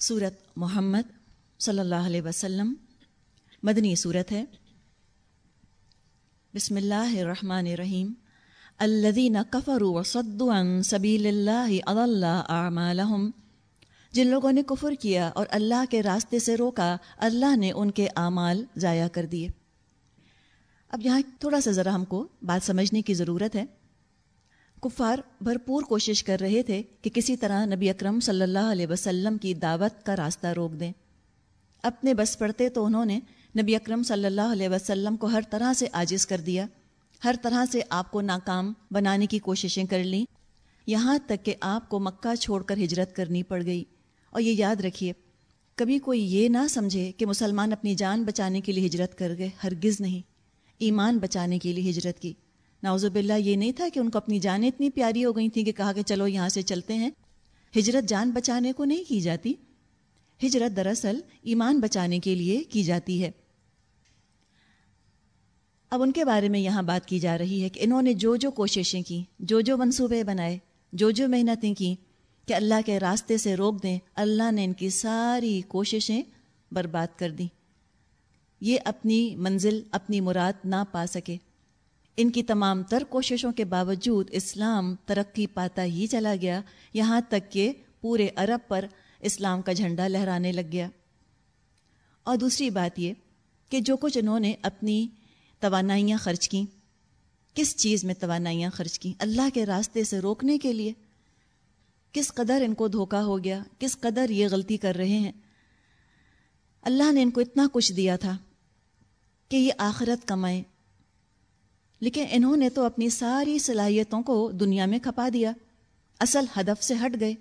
صورت محمد صلی اللہ علیہ وسلم مدنی صورت ہے۔ بسم اللہ الرحمن الرحیم۔ الذین کفروا وصدوا عن سبیل اللہ اضل اعمالهم جن لوگوں نے کفر کیا اور اللہ کے راستے سے روکا، اللہ نے ان کے اعمال ضائع کر دیے۔ اب یہاں تھوڑا سا ذرا ہم کو بات سمجھنے کی ضرورت ہے۔ کفار بھرپور کوشش کر رہے تھے کہ کسی طرح نبی اکرم صلی اللہ علیہ وسلم کی دعوت کا راستہ روک دیں۔ اپنے بس پڑتے تو انہوں نے نبی اکرم صلی اللہ علیہ وسلم کو ہر طرح سے عاجز کر دیا، ہر طرح سے آپ کو ناکام بنانے کی کوششیں کر لیں۔ یہاں تک کہ آپ کو مکہ چھوڑ کر ہجرت کرنی پڑ گئی۔ اور یہ یاد رکھیے، کبھی کوئی یہ نہ سمجھے کہ مسلمان اپنی جان بچانے کے لیے ہجرت کر گئے، ہرگز نہیں۔ ایمان بچانے کے لیے ہجرت کی۔ ناوزب اللہ یہ نہیں تھا کہ ان کو اپنی جانیں اتنی پیاری ہو گئی تھیں کہ کہا کہ چلو یہاں سے چلتے ہیں۔ ہجرت جان بچانے کو نہیں کی جاتی۔ ہجرت دراصل ایمان بچانے کے لیے کی جاتی ہے۔ اب ان کے بارے میں یہاں بات کی جا رہی ہے کہ انہوں نے جو جو کوششیں کی، جو جو منصوبے بنائے، جو جو محنتیں کی کہ اللہ کے راستے سے روک دیں، اللہ نے ان کی ساری کوششیں برباد کر دیں۔ یہ اپنی منزل، اپنی مراد نہ پا سکے۔ ان کی تمام تر کوششوں کے باوجود اسلام ترقی پاتا ہی چلا گیا، یہاں تک کہ پورے عرب پر اسلام کا جھنڈا لہرانے لگ گیا۔ اور دوسری بات یہ کہ جو کچھ انہوں نے اپنی توانائیاں خرچ کیں، کس چیز میں توانائیاں خرچ کیں؟ اللہ کے راستے سے روکنے کے لیے۔ کس قدر ان کو دھوکا ہو گیا، کس قدر یہ غلطی کر رہے ہیں۔ اللہ نے ان کو اتنا کچھ دیا تھا کہ یہ آخرت کمائیں۔ لیکن انہوں نے تو اپنی ساری صلاحیتوں کو دنیا میں کھپا دیا، اصل ہدف سے ہٹ گئے۔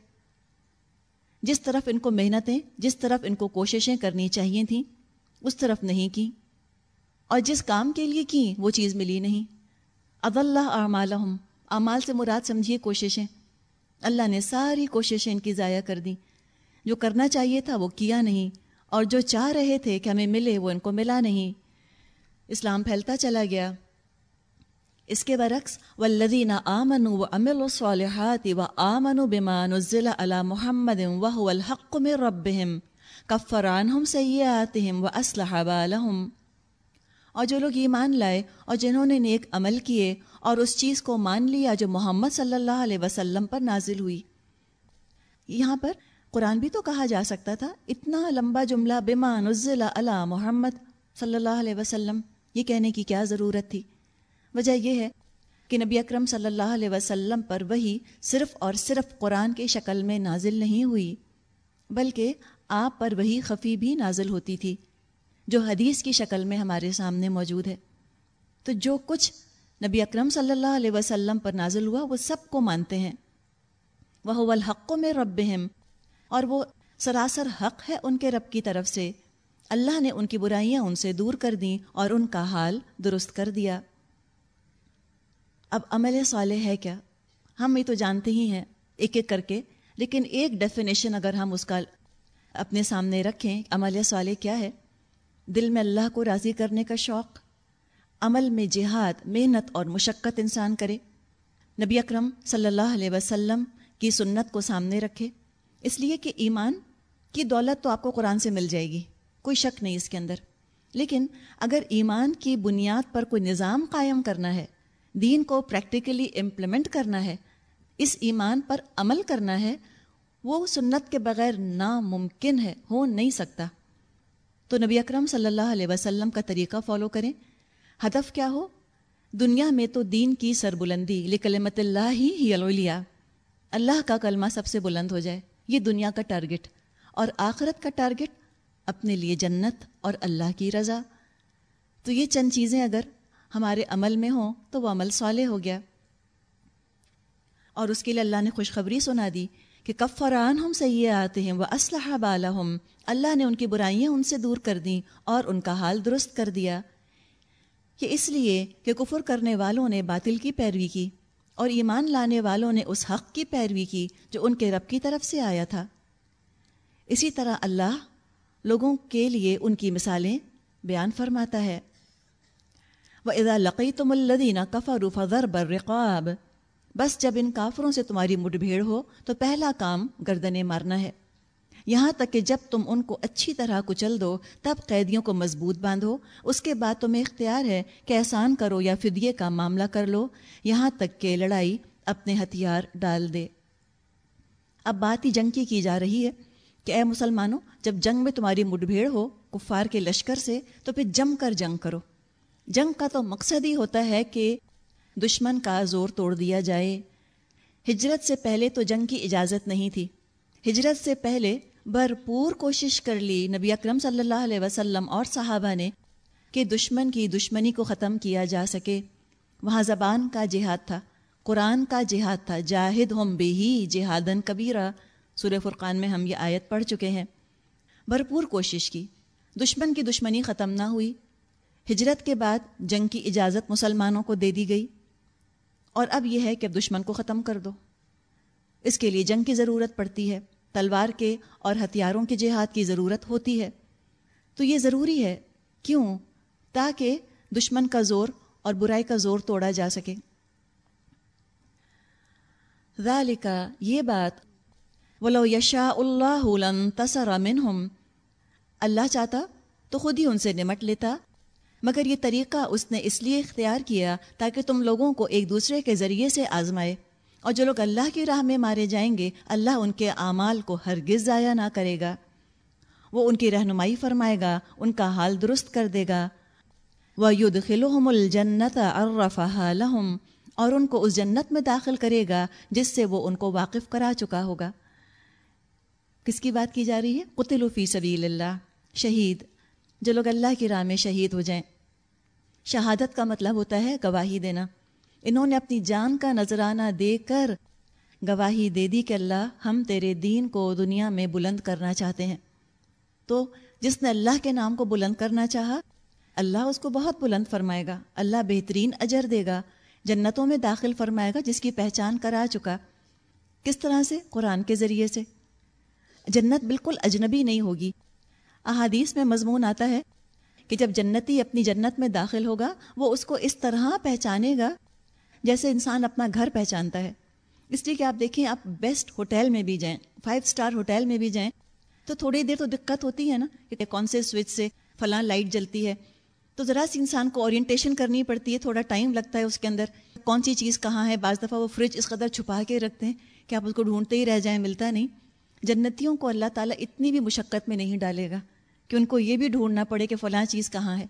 جس طرف ان کو محنتیں، جس طرف ان کو کوششیں کرنی چاہیے تھیں، اس طرف نہیں کی۔ اور جس کام کے لیے کی، وہ چیز ملی نہیں۔ اب اللہ اعمالہم، اعمال سے مراد سمجھیے کوششیں۔ اللہ نے ساری کوششیں ان کی ضائع کر دیں۔ جو کرنا چاہیے تھا وہ کیا نہیں، اور جو چاہ رہے تھے کہ ہمیں ملے وہ ان کو ملا نہیں۔ اسلام پھیلتا چلا گیا۔ اس کے برعکس والذین آمنوا وعملوا الصالحات وآمنوا بما نزل على محمد وهو الحق من ربهم کفر عنہم سیئاتہم واصلح بالہم اور جو لوگ ایمان لائے اور جنہوں نے نیک عمل کیے اور اس چیز کو مان لیا جو محمد صلی اللہ علیہ وسلم پر نازل ہوئی۔ یہاں پر قرآن بھی تو کہا جا سکتا تھا، اتنا لمبا جملہ، بما نزل علی محمد صلی اللہ علیہ وسلم، یہ کہنے کی کیا ضرورت تھی؟ وجہ یہ ہے کہ نبی اکرم صلی اللہ علیہ وسلم پر وہی صرف اور صرف قرآن کے شکل میں نازل نہیں ہوئی، بلکہ آپ پر وہی خفی بھی نازل ہوتی تھی، جو حدیث کی شکل میں ہمارے سامنے موجود ہے۔ تو جو کچھ نبی اکرم صلی اللہ علیہ وسلم پر نازل ہوا، وہ سب کو مانتے ہیں۔ وہ الحق میں رب اور وہ سراسر حق ہے ان کے رب کی طرف سے۔ اللہ نے ان کی برائیاں ان سے دور کر دیں اور ان کا حال درست کر دیا۔ اب عمل صالح ہے کیا؟ ہم یہ تو جانتے ہی ہیں، ایک ایک کر کے۔ لیکن ایک ڈیفینیشن اگر ہم اس کا اپنے سامنے رکھیں، عمل صالح کیا ہے؟ دل میں اللہ کو راضی کرنے کا شوق، عمل میں جہاد، محنت اور مشقت انسان کرے۔ نبی اکرم صلی اللہ علیہ وسلم کی سنت کو سامنے رکھے۔ اس لیے کہ ایمان کی دولت تو آپ کو قرآن سے مل جائے گی، کوئی شک نہیں اس کے اندر۔ لیکن اگر ایمان کی بنیاد پر کوئی نظام قائم کرنا ہے دین کو پریکٹیکلی امپلیمنٹ کرنا ہے، اس ایمان پر عمل کرنا ہے، وہ سنت کے بغیر ناممکن ہے، ہو نہیں سکتا۔ تو نبی اکرم صلی اللہ علیہ وسلم کا طریقہ فالو کریں۔ ہدف کیا ہو؟ دنیا میں تو دین کی سربلندی، لکلمت اللہ ہی ہی الولیا اللہ کا کلمہ سب سے بلند ہو جائے، یہ دنیا کا ٹارگٹ اور آخرت کا ٹارگٹ اپنے لیے جنت اور اللہ کی رضا۔ تو یہ چند چیزیں اگر ہمارے عمل میں ہوں تو وہ عمل صالح ہو گیا۔ اور اس کے لیے اللہ نے خوشخبری سنا دی کہ کفران ہم سیے آتے ہیں وہ اسلحہ بالا اللہ نے ان کی برائیاں ان سے دور کر دیں اور ان کا حال درست کر دیا۔ کہ اس لیے کہ کفر کرنے والوں نے باطل کی پیروی کی اور ایمان لانے والوں نے اس حق کی پیروی کی جو ان کے رب کی طرف سے آیا تھا۔ اسی طرح اللہ لوگوں کے لیے ان کی مثالیں بیان فرماتا ہے۔ وہ ادا لقی تم الدینہ کفا روفا برقاب بس جب ان کافروں سے تمہاری مٹ بھیڑ ہو تو پہلا کام گردنے مارنا ہے۔ یہاں تک کہ جب تم ان کو اچھی طرح کچل دو، تب قیدیوں کو مضبوط باندھو۔ اس کے بعد تمہیں اختیار ہے کہ احسان کرو یا فدیے کا معاملہ کر لو۔ یہاں تک کہ لڑائی اپنے ہتھیار ڈال دے۔ اب بات ہی جنگ کی کی جا رہی ہے کہ اے مسلمانوں، جب جنگ میں تمہاری مٹ بھیڑ ہو کفار کے لشکر سے، تو پھر جم کر جنگ کرو۔ جنگ کا تو مقصد ہی ہوتا ہے کہ دشمن کا زور توڑ دیا جائے۔ ہجرت سے پہلے تو جنگ کی اجازت نہیں تھی۔ ہجرت سے پہلے بھرپور کوشش کر لی نبی اکرم صلی اللہ علیہ وسلم اور صحابہ نے کہ دشمن کی دشمنی کو ختم کیا جا سکے۔ وہاں زبان کا جہاد تھا، قرآن کا جہاد تھا۔ جاہد ہم بے ہی جہادن کبیرہ۔ سورہ فرقان میں ہم یہ آیت پڑھ چکے ہیں۔ بھرپور کوشش کی۔ دشمن کی دشمنی ختم نہ ہوئی۔ ہجرت کے بعد جنگ کی اجازت مسلمانوں کو دے دی گئی اور اب یہ ہے کہ اب دشمن کو ختم کر دو۔ اس کے لیے جنگ کی ضرورت پڑتی ہے، تلوار کے اور ہتھیاروں کے جہاد کی ضرورت ہوتی ہے۔ تو یہ ضروری ہے، کیوں؟ تاکہ دشمن کا زور اور برائی کا زور توڑا جا سکے۔ ذالکا یہ بات، ولو یشا اللہ لن تصر منہم۔ اللہ چاہتا تو خود ہی ان سے نمٹ لیتا مگر یہ طریقہ اس نے اس لیے اختیار کیا تاکہ تم لوگوں کو ایک دوسرے کے ذریعے سے آزمائے۔ اور جو لوگ اللہ کی راہ میں مارے جائیں گے، اللہ ان کے اعمال کو ہرگز ضائع نہ کرے گا۔ وہ ان کی رہنمائی فرمائے گا، ان کا حال درست کر دے گا۔ وہ ید خلوحم الجنت ارفا لہم اور ان کو اس جنت میں داخل کرے گا، جس سے وہ ان کو واقف کرا چکا ہوگا۔ کس کی بات کی جا رہی ہے؟ قطل فی سبیل اللہ شہید۔ جو لوگ اللہ کی راہ میں شہید ہو جائیں۔ شہادت کا مطلب ہوتا ہے گواہی دینا۔ انہوں نے اپنی جان کا نذرانہ دے کر گواہی دے دی کہ اللہ ہم تیرے دین کو دنیا میں بلند کرنا چاہتے ہیں۔ تو جس نے اللہ کے نام کو بلند کرنا چاہا، اللہ اس کو بہت بلند فرمائے گا۔ اللہ بہترین اجر دے گا۔ جنتوں میں داخل فرمائے گا، جس کی پہچان کرا چکا۔ کس طرح سے؟ قرآن کے ذریعے سے۔ جنت بالکل اجنبی نہیں ہوگی۔ احادیث میں مضمون آتا ہے کہ جب جنتی اپنی جنت میں داخل ہوگا، وہ اس کو اس طرح پہچانے گا جیسے انسان اپنا گھر پہچانتا ہے۔ اس لیے کہ آپ دیکھیں، آپ بیسٹ ہوٹل میں بھی جائیں، فائیو اسٹار ہوٹل میں بھی جائیں، تو تھوڑی دیر تو دقت ہوتی ہے نا کہ کون سے سوئچ سے فلاں لائٹ جلتی ہے۔ تو ذرا سی انسان کو اورینٹیشن کرنی پڑتی ہے، تھوڑا ٹائم لگتا ہے اس کے اندر۔ کون سی چیز کہاں ہے؟ بعض دفعہ وہ فریج اس قدر چھپا کے رکھتے ہیں کہ آپ اس کو ڈھونڈتے ہی رہ جائیں، ملتا نہیں۔ جنتیوں کو اللہ تعالیٰ اتنی بھی مشقت میں نہیں ڈالے گا۔ کہ ان کو یہ بھی ڈھونڈنا پڑے کہ فلاں چیز کہاں ہے۔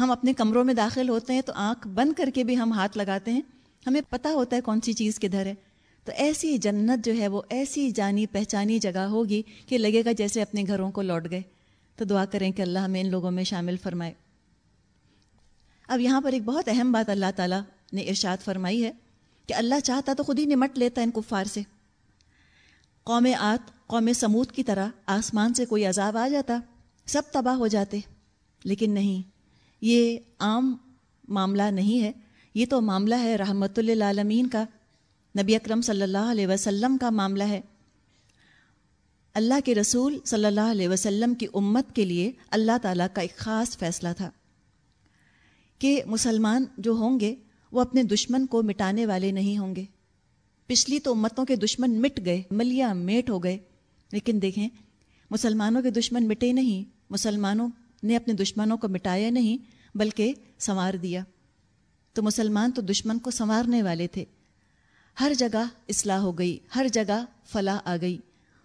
ہم اپنے کمروں میں داخل ہوتے ہیں تو آنکھ بند کر کے بھی ہم ہاتھ لگاتے ہیں۔ ہمیں پتہ ہوتا ہے کون سی چیز کدھر ہے۔ تو ایسی جنت جو ہے وہ ایسی جانی پہچانی جگہ ہوگی کہ لگے گا جیسے اپنے گھروں کو لوٹ گئے۔ تو دعا کریں کہ اللہ ہمیں ان لوگوں میں شامل فرمائے۔ اب یہاں پر ایک بہت اہم بات اللہ تعالیٰ نے ارشاد فرمائی ہے کہ اللہ چاہتا تو خود ہی نمٹ لیتا ان کفار سے۔ قوم آت، قوم سمود کی طرح آسمان سے کوئی عذاب آ جاتا۔ سب تباہ ہو جاتے، لیکن نہیں، یہ عام معاملہ نہیں ہے۔ یہ تو معاملہ ہے رحمت للعالمین کا، نبی اکرم صلی اللہ علیہ وسلم کا معاملہ ہے۔ اللہ کے رسول صلی اللہ علیہ وسلم کی امت کے لیے اللہ تعالیٰ کا ایک خاص فیصلہ تھا کہ مسلمان جو ہوں گے، وہ اپنے دشمن کو مٹانے والے نہیں ہوں گے۔ پچھلی تو امتوں کے دشمن مٹ گئے ملیا میٹ ہو گئے۔ لیکن دیکھیں، مسلمانوں کے دشمن مٹے نہیں۔ مسلمانوں نے اپنے دشمنوں کو مٹایا نہیں، بلکہ سنوار دیا۔ تو مسلمان تو دشمن کو سنوارنے والے تھے۔ ہر جگہ اصلاح ہو گئی، ہر جگہ فلاح آ گئی۔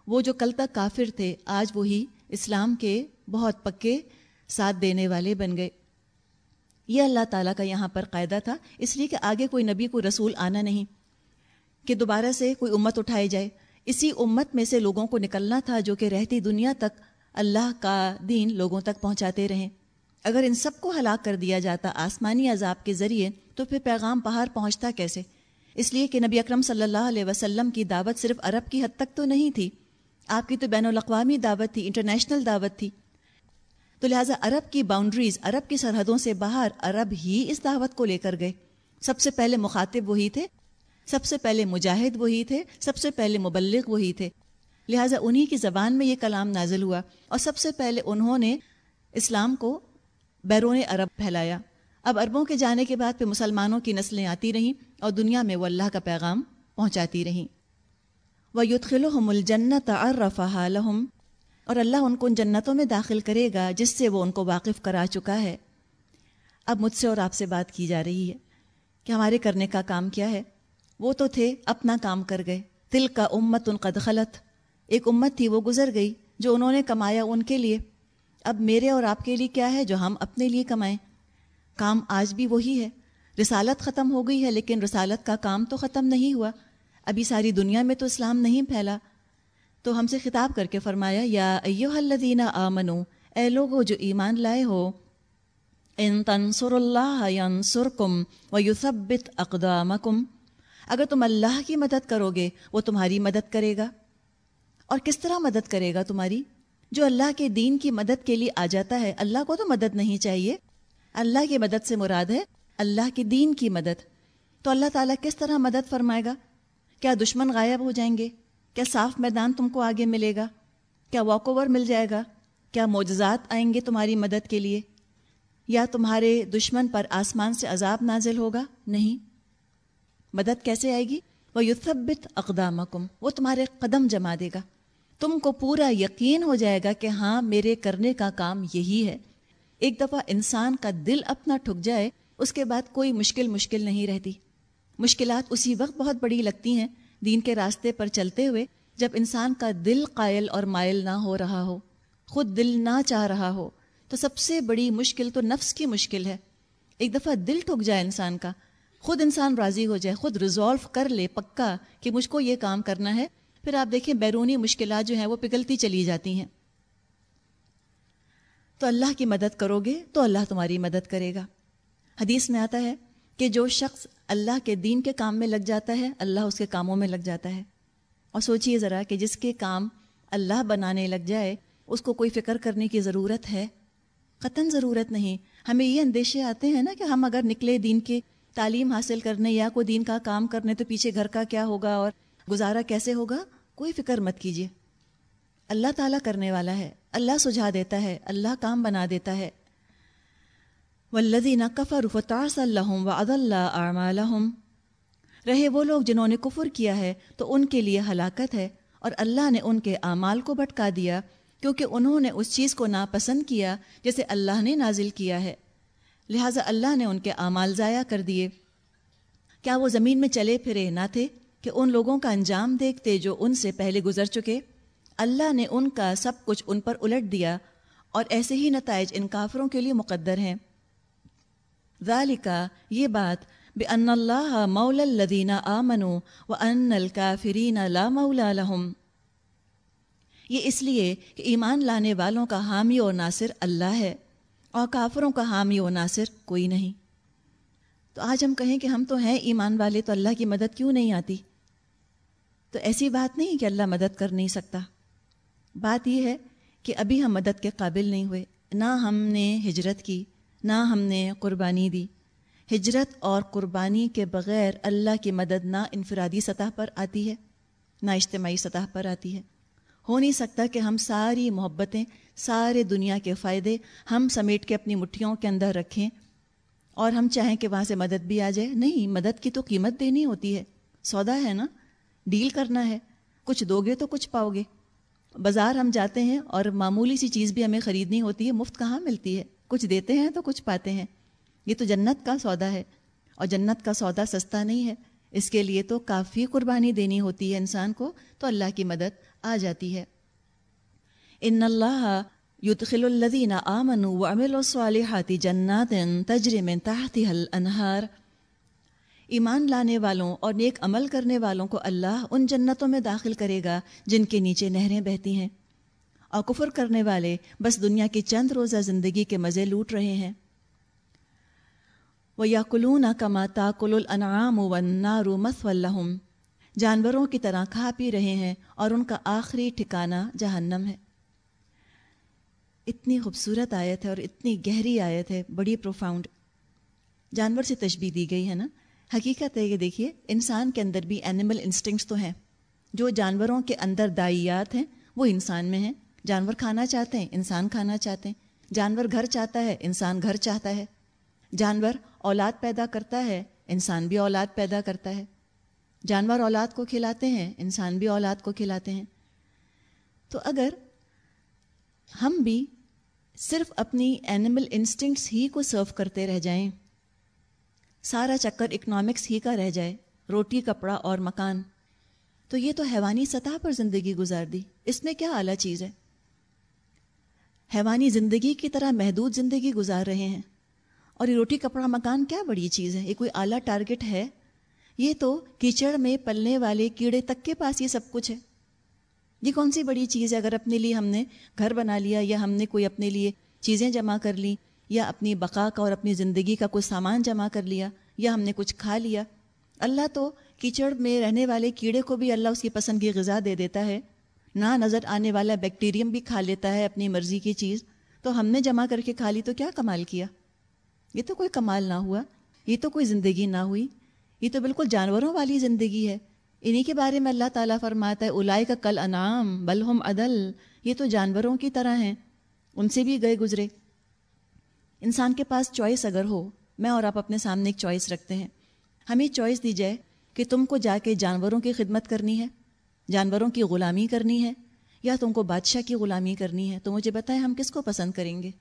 وہ جو کل تک کافر تھے، آج وہی اسلام کے بہت پکے ساتھ دینے والے بن گئے۔ یہ اللہ تعالیٰ کا یہاں پر قاعدہ تھا، اس لیے کہ آگے کوئی نبی، کوئی رسول آنا نہیں، کہ دوبارہ سے کوئی امت اٹھائی جائے۔ اسی امت میں سے لوگوں کو نکلنا تھا جو کہ رہتی دنیا تک اللہ کا دین لوگوں تک پہنچاتے رہیں۔ اگر ان سب کو ہلاک کر دیا جاتا آسمانی عذاب کے ذریعے، تو پھر پیغام پہاڑ پہنچتا کیسے؟ اس لیے کہ نبی اکرم صلی اللہ علیہ وسلم کی دعوت صرف عرب کی حد تک تو نہیں تھی۔ آپ کی تو بین الاقوامی دعوت تھی، انٹرنیشنل دعوت تھی۔ تو لہٰذا عرب کی باؤنڈریز عرب کی سرحدوں سے باہر، عرب ہی اس دعوت کو لے کر گئے۔ سب سے پہلے مخاطب وہی تھے، سب سے پہلے مجاہد وہی تھے، سب سے پہلے مبلغ وہی تھے۔ لہٰذا انہی کی زبان میں یہ کلام نازل ہوا اور سب سے پہلے انہوں نے اسلام کو بیرون عرب پھیلایا۔ اب عربوں کے جانے کے بعد پھر مسلمانوں کی نسلیں آتی رہیں اور دنیا میں وہ اللہ کا پیغام پہنچاتی رہیں۔ وہ یتخل الجنت الجنت لہم اور اللہ ان کو ان جنتوں میں داخل کرے گا جس سے وہ ان کو واقف کرا چکا ہے۔ اب مجھ سے اور آپ سے بات کی جا رہی ہے کہ ہمارے کرنے کا کام کیا ہے؟ وہ تو تھے اپنا کام کر گئے۔ دل کا امت ان قد خلط ایک امت تھی، وہ گزر گئی جو انہوں نے کمایا ان کے لیے۔ اب میرے اور آپ کے لیے کیا ہے جو ہم اپنے لیے کمائیں؟ کام آج بھی وہی ہے۔ رسالت ختم ہو گئی ہے، لیکن رسالت کا کام تو ختم نہیں ہوا۔ ابھی ساری دنیا میں تو اسلام نہیں پھیلا۔ تو ہم سے خطاب کر کے فرمایا، یا ایو الذین آمنو، اے لوگو جو ایمان لائے ہو، ان تنصر اللہ ینصرکم ویثبت اقدامکم۔ اگر تم اللہ کی مدد کرو گے، وہ تمہاری مدد کرے گا۔ اور کس طرح مدد کرے گا تمہاری؟ جو اللہ کے دین کی مدد کے لیے آ جاتا ہے، اللہ کو تو مدد نہیں چاہیے۔ اللہ کی مدد سے مراد ہے اللہ کے دین کی مدد۔ تو اللہ تعالیٰ کس طرح مدد فرمائے گا؟ کیا دشمن غائب ہو جائیں گے؟ کیا صاف میدان تم کو آگے ملے گا؟ کیا واک اوور مل جائے گا؟ کیا معجزات آئیں گے تمہاری مدد کے لیے؟ یا تمہارے دشمن پر آسمان سے عذاب نازل ہوگا؟ نہیں۔ مدد کیسے آئے گی؟ وہ یوتھبت اقدام وہ تمہارے قدم جما دے گا۔ تم کو پورا یقین ہو جائے گا کہ ہاں میرے کرنے کا کام یہی ہے۔ ایک دفعہ انسان کا دل اپنا ٹھک جائے، اس کے بعد کوئی مشکل مشکل نہیں رہتی۔ مشکلات اسی وقت بہت بڑی لگتی ہیں دین کے راستے پر چلتے ہوئے، جب انسان کا دل قائل اور مائل نہ ہو رہا ہو، خود دل نہ چاہ رہا ہو، تو سب سے بڑی مشکل تو نفس کی مشکل ہے۔ ایک دفعہ دل ٹھک جائے انسان کا، خود انسان راضی ہو جائے، خود ریزالو کر لے پکا کہ مجھ کو یہ کام کرنا ہے۔ پھر آپ دیکھیں بیرونی مشکلات جو ہیں وہ پگھلتی چلی جاتی ہیں۔ تو اللہ کی مدد کرو گے تو اللہ تمہاری مدد کرے گا۔ حدیث میں آتا ہے کہ جو شخص اللہ کے دین کے کام میں لگ جاتا ہے، اللہ اس کے کاموں میں لگ جاتا ہے۔ اور سوچئے ذرا کہ جس کے کام اللہ بنانے لگ جائے، اس کو کوئی فکر کرنے کی ضرورت ہے؟ قطن ضرورت نہیں۔ ہمیں یہ اندیشے آتے ہیں نا کہ ہم اگر نکلے دین کے، تعلیم حاصل کرنے یا کوئی دین کا کام کرنے تو پیچھے گھر کا کیا ہوگا اور گزارا کیسے ہوگا؟ کوئی فکر مت کیجیے۔ اللہ تعالیٰ کرنے والا ہے، اللہ سجھا دیتا ہے، اللہ کام بنا دیتا ہے۔ ولدین کفر فتاس اللہ و عد اللہ رہے وہ لوگ جنہوں نے کفر کیا ہے، تو ان کے لیے ہلاکت ہے۔ اور اللہ نے ان کے اعمال کو بھٹکا دیا، کیونکہ انہوں نے اس چیز کو ناپسند کیا جسے اللہ نے نازل کیا ہے۔ لہٰذا اللہ نے ان کے اعمال ضائع کر دیے۔ کیا وہ زمین میں چلے پھرے نہ تھے؟ کہ ان لوگوں کا انجام دیکھتے جو ان سے پہلے گزر چکے، اللہ نے ان کا سب کچھ ان پر الٹ دیا اور ایسے ہی نتائج ان کافروں کے لیے مقدر ہیں۔ ذالکا یہ بات بے ان اللہ مول الدینہ آ منو و ان الکافرین لا مولا لہم یہ اس لیے کہ ایمان لانے والوں کا حامی اور ناصر اللہ ہے اور کافروں کا حامی و ناصر کوئی نہیں۔ تو آج ہم کہیں کہ ہم تو ہیں ایمان والے تو اللہ کی مدد کیوں نہیں آتی؟ تو ایسی بات نہیں کہ اللہ مدد کر نہیں سکتا۔ بات یہ ہے کہ ابھی ہم مدد کے قابل نہیں ہوئے۔ نہ ہم نے ہجرت کی، نہ ہم نے قربانی دی۔ ہجرت اور قربانی کے بغیر اللہ کی مدد نہ انفرادی سطح پر آتی ہے، نہ اجتماعی سطح پر آتی ہے۔ ہو نہیں سکتا کہ ہم ساری محبتیں، سارے دنیا کے فائدے ہم سمیٹ کے اپنی مٹھیوں کے اندر رکھیں اور ہم چاہیں کہ وہاں سے مدد بھی آ جائے۔ نہیں، مدد کی تو قیمت دینی ہوتی ہے۔ سودا ہے نا۔ ڈیل کرنا ہے۔ کچھ دو گے تو کچھ پاؤ گے۔ بازار ہم جاتے ہیں اور معمولی سی چیز بھی ہمیں خریدنی ہوتی ہے، مفت کہاں ملتی ہے؟ کچھ دیتے ہیں تو کچھ پاتے ہیں۔ یہ تو جنت کا سودا ہے۔ اور جنت کا سودا سستا نہیں ہے۔ اس کے لیے تو کافی قربانی دینی ہوتی ہے انسان کو، تو اللہ کی مدد آ جاتی ہے۔ ان اللہ یدخل الذین آمنوا وعملوا الصالحات جنات تجری من تحتها الانہار۔ ایمان لانے والوں اور نیک عمل کرنے والوں کو اللہ ان جنتوں میں داخل کرے گا جن کے نیچے نہریں بہتی ہیں۔ اور کفر کرنے والے بس دنیا کی چند روزہ زندگی کے مزے لوٹ رہے ہیں۔ وہ یا کلون کما تا کل الانعام والنار مثوى جانوروں کی طرح کھا پی رہے ہیں اور ان کا آخری ٹھکانہ جہنم ہے۔ اتنی خوبصورت آیت ہے اور اتنی گہری آیت ہے، بڑی پروفاؤنڈ جانور سے تشبیح دی گئی ہے نا؟ حقیقت ہے یہ دیکھیے، انسان کے اندر بھی اینیمل انسٹنگس تو ہیں۔ جو جانوروں کے اندر دائیات ہیں، وہ انسان میں ہیں۔ جانور کھانا چاہتے ہیں، انسان کھانا چاہتے ہیں۔ جانور گھر چاہتا ہے، انسان گھر چاہتا ہے۔ جانور اولاد پیدا کرتا ہے، انسان بھی اولاد پیدا کرتا ہے۔ جانور اولاد کو کھلاتے ہیں، انسان بھی اولاد کو کھلاتے ہیں۔ تو اگر ہم بھی صرف اپنی اینیمل انسٹنکٹس ہی کو سرو کرتے رہ جائیں سارا چکر اکنامکس ہی کا رہ جائے، روٹی، کپڑا اور مکان۔ تو یہ تو حیوانی سطح پر زندگی گزار دی۔ اس میں کیا اعلیٰ چیز ہے؟ حیوانی زندگی کی طرح محدود زندگی گزار رہے ہیں۔ اور یہ روٹی، کپڑا، مکان کیا بڑی چیز ہے؟ یہ کوئی اعلیٰ ٹارگٹ ہے؟ یہ تو کیچڑ میں پلنے والے کیڑے تک کے پاس یہ سب کچھ ہے۔ یہ کون سی بڑی چیز ہے؟ اگر اپنے لیے ہم نے گھر بنا لیا یا ہم نے کوئی اپنے لیے چیزیں جمع کر لی یا اپنی بقا کا اور اپنی زندگی کا کوئی سامان جمع کر لیا یا ہم نے کچھ کھا لیا۔ اللہ تو کیچڑ میں رہنے والے کیڑے کو بھی اللہ اس کی پسند کی غذا دے دیتا ہے۔ نہ نظر آنے والا بیکٹیریم بھی کھا لیتا ہے اپنی مرضی کی چیز۔ تو ہم نے جمع کر کے کھا لی تو کیا کمال کیا؟ یہ تو کوئی کمال نہ ہوا، یہ تو کوئی زندگی نہ ہوئی۔ یہ تو بالکل جانوروں والی زندگی ہے۔ انہی کے بارے میں اللہ تعالیٰ فرماتا ہے الائے کا کل انعام بلہم عدل۔ یہ تو جانوروں کی طرح ہیں۔ ان سے بھی گئے گزرے۔ انسان کے پاس چوائس اگر ہو، میں اور آپ اپنے سامنے ایک چوائس رکھتے ہیں۔ ہمیں چوائس دی جائے کہ تم کو جا کے جانوروں کی خدمت کرنی ہے، جانوروں کی غلامی کرنی ہے، یا تم کو بادشاہ کی غلامی کرنی ہے۔ تو مجھے بتائیں ہم کس کو پسند کریں گے؟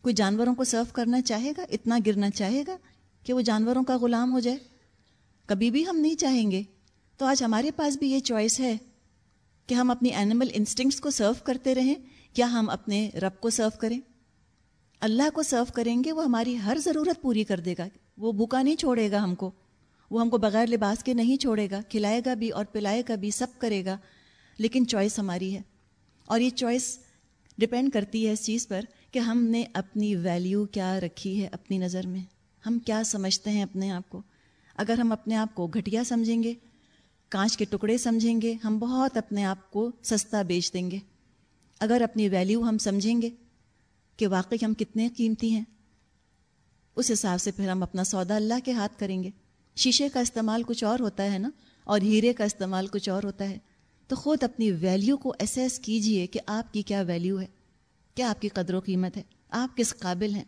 کوئی جانوروں کو سرو کرنا چاہے گا، اتنا گرنا چاہے گا کہ وہ جانوروں کا غلام ہو جائے؟ کبھی بھی ہم نہیں چاہیں گے۔ تو آج ہمارے پاس بھی یہ چوائس ہے کہ ہم اپنی اینیمل انسٹنگس کو سرو کرتے رہیں کیا ہم اپنے رب کو سرو کریں۔ اللہ کو سرو کریں گے، وہ ہماری ہر ضرورت پوری کر دے گا۔ وہ بھوکا نہیں چھوڑے گا ہم کو، وہ ہم کو بغیر لباس کے نہیں چھوڑے گا۔ کھلائے گا بھی اور پلائے گا بھی، سب کرے گا۔ لیکن چوائس ہماری ہے۔ اور یہ چوائس ڈپینڈ کرتی ہے اس چیز پر کہ ہم نے اپنی ویلیو کیا رکھی ہے اپنی نظر میں۔ ہم کیا سمجھتے ہیں اپنے آپ کو۔ اگر ہم اپنے آپ کو گھٹیا سمجھیں گے، کانچ کے ٹکڑے سمجھیں گے، ہم بہت اپنے آپ کو سستا بیچ دیں گے۔ اگر اپنی ویلیو ہم سمجھیں گے کہ واقعی ہم کتنے قیمتی ہیں۔ اس حساب سے پھر ہم اپنا سودا اللہ کے ہاتھ کریں گے۔ شیشے کا استعمال کچھ اور ہوتا ہے نا؟ اور ہیرے کا استعمال کچھ اور ہوتا ہے۔ تو خود اپنی ویلیو کو اسیس کیجیے کہ آپ کی کیا ویلیو ہے۔ کیا آپ کی قدر و قیمت ہے؟ آپ کس قابل ہیں؟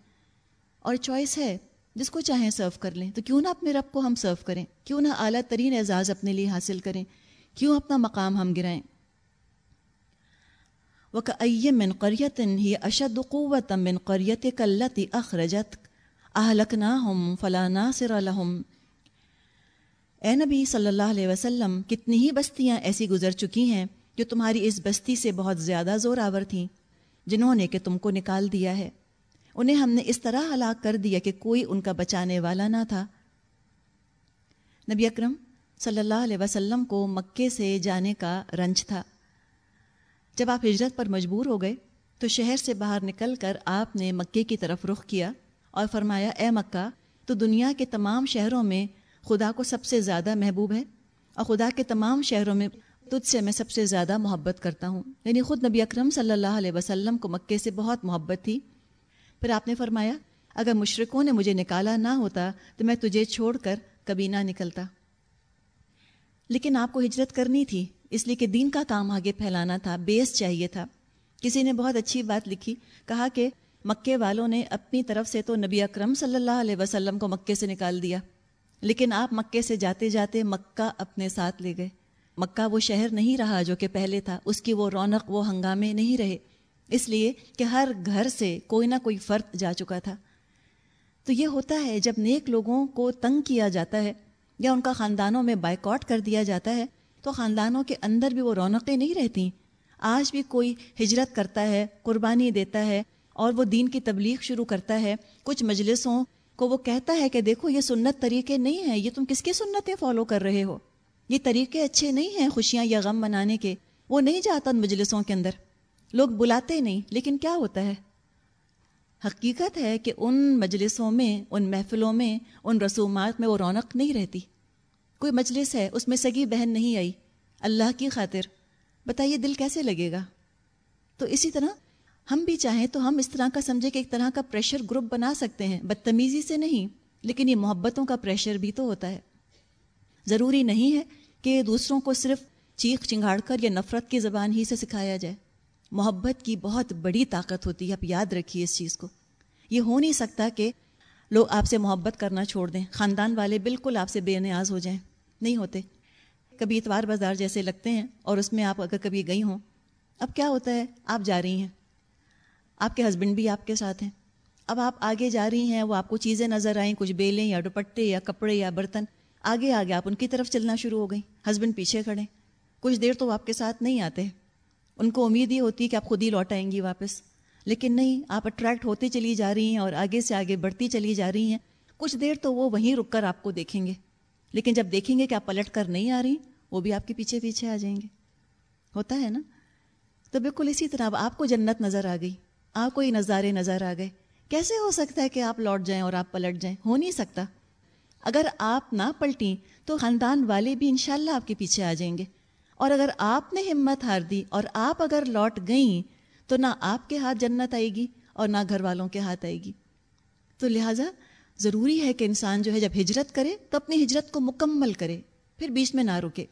اور چوائس ہے، جس کو چاہیں سرو کر لیں۔ تو کیوں نہ اپنے رب کو ہم سرو کریں؟ کیوں نہ اعلیٰ ترین اعزاز اپنے لیے حاصل کریں؟ کیوں اپنا مقام ہم گرائیں؟ وہ من قریت ہی اشد قوت من قریت کلتی اخرجت اہلکنا ہم فلانا سر اے نبی صلی اللہ علیہ وسلم، کتنی ہی بستیاں ایسی گزر چکی ہیں جو تمہاری اس بستی سے بہت زیادہ زور آور تھیں، جنہوں نے کہ تم کو نکال دیا ہے۔ انہیں ہم نے اس طرح ہلاک کر دیا کہ کوئی ان کا بچانے والا نہ تھا۔ نبی اکرم صلی اللہ علیہ وسلم کو مکے سے جانے کا رنج تھا۔ جب آپ ہجرت پر مجبور ہو گئے تو شہر سے باہر نکل کر آپ نے مکے کی طرف رخ کیا اور فرمایا، اے مکہ، تو دنیا کے تمام شہروں میں خدا کو سب سے زیادہ محبوب ہے اور خدا کے تمام شہروں میں تجھ سے میں سب سے زیادہ محبت کرتا ہوں۔ یعنی خود نبی اکرم صلی اللہ علیہ وسلم کو مکے سے بہت محبت تھی۔ پھر آپ نے فرمایا، اگر مشرقوں نے مجھے نکالا نہ ہوتا تو میں تجھے چھوڑ کر کبھی نہ نکلتا۔ لیکن آپ کو ہجرت کرنی تھی۔ اس لیے کہ دین کا کام آگے پھیلانا تھا، بیس چاہیے تھا۔ کسی نے بہت اچھی بات لکھی، کہا کہ مکے والوں نے اپنی طرف سے تو نبی اکرم صلی اللہ علیہ وسلم کو مکے سے نکال دیا، لیکن آپ مکے سے جاتے جاتے مکہ اپنے ساتھ لے گئے۔ مکہ وہ شہر نہیں رہا جو کہ پہلے تھا، اس کی وہ رونق، وہ ہنگامے نہیں رہے۔ اس لیے کہ ہر گھر سے کوئی نہ کوئی فرد جا چکا تھا۔ تو یہ ہوتا ہے، جب نیک لوگوں کو تنگ کیا جاتا ہے یا ان کا خاندانوں میں بائیکاٹ کر دیا جاتا ہے تو خاندانوں کے اندر بھی وہ رونقیں نہیں رہتی۔ آج بھی کوئی ہجرت کرتا ہے، قربانی دیتا ہے اور وہ دین کی تبلیغ شروع کرتا ہے۔ کچھ مجلسوں کو وہ کہتا ہے کہ دیکھو، یہ سنت طریقے نہیں ہیں۔ یہ تم کس کی سنتیں فالو کر رہے ہو؟ یہ طریقے اچھے نہیں ہیں خوشیاں یا غم منانے کے۔ وہ نہیں جاتا مجلسوں کے اندر۔ لوگ بلاتے نہیں، لیکن کیا ہوتا ہے؟ حقیقت ہے کہ ان مجلسوں میں، ان محفلوں میں، ان رسومات میں وہ رونق نہیں رہتی۔ کوئی مجلس ہے، اس میں سگی بہن نہیں آئی۔ اللہ کی خاطر۔ بتائیے دل کیسے لگے گا؟ تو اسی طرح ہم بھی چاہیں تو ہم اس طرح کا سمجھے کہ ایک طرح کا پریشر گروپ بنا سکتے ہیں۔ بدتمیزی سے نہیں، لیکن یہ محبتوں کا پریشر بھی تو ہوتا ہے۔ ضروری نہیں ہے کہ دوسروں کو صرف چیخ چنگاڑ کر یا نفرت کی زبان ہی سے سکھایا جائے۔ محبت کی بہت بڑی طاقت ہوتی ہے آپ یاد رکھیے اس چیز کو۔ یہ ہو نہیں سکتا کہ لوگ آپ سے محبت کرنا چھوڑ دیں۔ خاندان والے بالکل آپ سے بے نیاز ہو جائیں۔ نہیں ہوتے۔ کبھی اتوار بازار جیسے لگتے ہیں اور اس میں آپ اگر کبھی گئی ہوں، اب کیا ہوتا ہے؟ آپ جا رہی ہیں۔ آپ کے ہسبینڈ بھی آپ کے ساتھ ہیں۔ اب آپ آگے جا رہی ہیں، وہ آپ کو چیزیں نظر آئیں، کچھ بیلیں یا دوپٹے یا کپڑے یا برتن۔ آگے آگے آپ ان کی طرف چلنا شروع ہو گئیں۔ ہسبینڈ پیچھے کھڑے۔ کچھ دیر تو وہ آپ کے ساتھ نہیں آتے۔ ان کو امید یہ ہوتی ہے کہ آپ خود ہی لوٹ آئیں گی واپس۔ لیکن نہیں، آپ اٹریکٹ ہوتے چلی جا رہی ہیں اور آگے سے آگے بڑھتی چلی جا رہی ہیں۔ کچھ دیر تو وہ وہیں رک کر آپ کو دیکھیں گے۔ لیکن جب دیکھیں گے کہ آپ پلٹ کر نہیں آ رہی، وہ بھی آپ کے پیچھے پیچھے آ جائیں گے۔ ہوتا ہے نا؟ تو بالکل اسی طرح اب آپ کو جنت نظر آ گئی، آپ کو یہ نظارے نظر آ گئے۔ کیسے ہو سکتا ہے کہ آپ لوٹ جائیں اور آپ پلٹ جائیں؟ ہو نہیں سکتا۔ اگر آپ نہ پلٹیں تو خاندان والے بھی انشاءاللہ آپ کے پیچھے آ جائیں گے۔ اور اگر آپ نے ہمت ہار دی اور آپ اگر لوٹ گئیں تو نہ آپ کے ہاتھ جنت آئے گی اور نہ گھر والوں کے ہاتھ آئے گی۔ تو لہٰذا ضروری ہے کہ انسان جو ہے جب ہجرت کرے، تو اپنی ہجرت کو مکمل کرے، پھر بیچ میں نہ رکے۔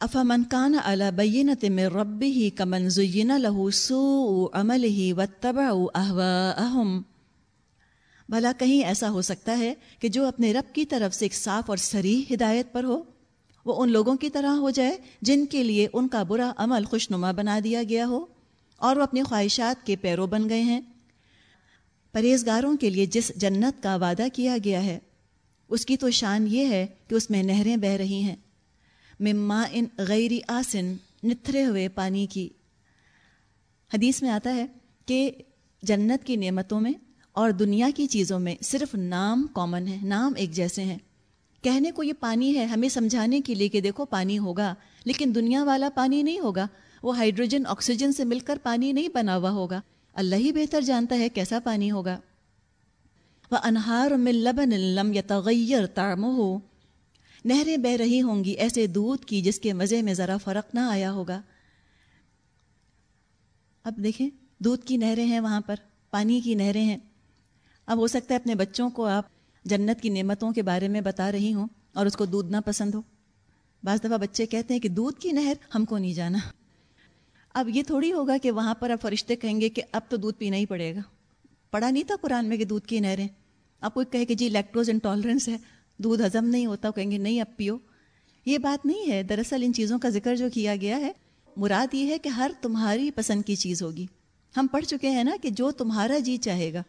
افامن کان علی بینت میں رب ہی کمن زین لہو سو عمل ہی و تب اہم بھلا کہیں ایسا ہو سکتا ہے کہ جو اپنے رب کی طرف سے ایک صاف اور سریح ہدایت پر ہو، وہ ان لوگوں کی طرح ہو جائے جن کے لیے ان کا برا عمل خوش نما بنا دیا گیا ہو اور وہ اپنی خواہشات کے پیرو بن گئے ہیں۔ پرہیزگاروں کے لیے جس جنت کا وعدہ کیا گیا ہے، اس کی تو شان یہ ہے کہ اس میں نہریں بہہ رہی ہیں۔ مما ان غیر آسن، نتھرے ہوئے پانی کی۔ حدیث میں آتا ہے کہ جنت کی نعمتوں میں اور دنیا کی چیزوں میں صرف نام کامن ہے نام ایک جیسے ہیں۔ کہنے کو یہ پانی ہے، ہمیں سمجھانے کے لیے کہ دیکھو پانی ہوگا، لیکن دنیا والا پانی نہیں ہوگا۔ وہ ہائیڈروجن، آکسیجن سے مل کر پانی نہیں بنا ہوا ہوگا۔ اللہ ہی بہتر جانتا ہے کیسا پانی ہوگا۔ وہ انہار میں لبن لم یا تغیر تارم ہو نہریں بہ رہی ہوں گی ایسے دودھ کی جس کے مزے میں ذرا فرق نہ آیا ہوگا۔ اب دیکھیں، دودھ کی نہریں ہیں وہاں پر، پانی کی نہریں ہیں۔ اب ہو سکتا ہے اپنے بچوں کو آپ جنت کی نعمتوں کے بارے میں بتا رہی ہوں اور اس کو دودھ نہ پسند ہو۔ بعض دفعہ بچے کہتے ہیں کہ دودھ کی نہر ہم کو نہیں جانا۔ اب یہ تھوڑی ہوگا کہ وہاں پر اب فرشتے کہیں گے کہ اب تو دودھ پینا ہی پڑے گا۔ پڑھا نہیں تھا قرآن میں کہ دودھ کی نہریں۔ آپ کو کہے کہ جی لیکٹروز انٹالرنس ہے، دودھ ہضم نہیں ہوتا کہیں گے نہیں، اب پیو۔ یہ بات نہیں ہے۔ دراصل ان چیزوں کا ذکر جو کیا گیا ہے، مراد یہ ہے کہ ہر تمہاری پسند کی چیز ہوگی۔ ہم پڑھ چکے ہیں نا کہ جو تمہارا جی چاہے گا۔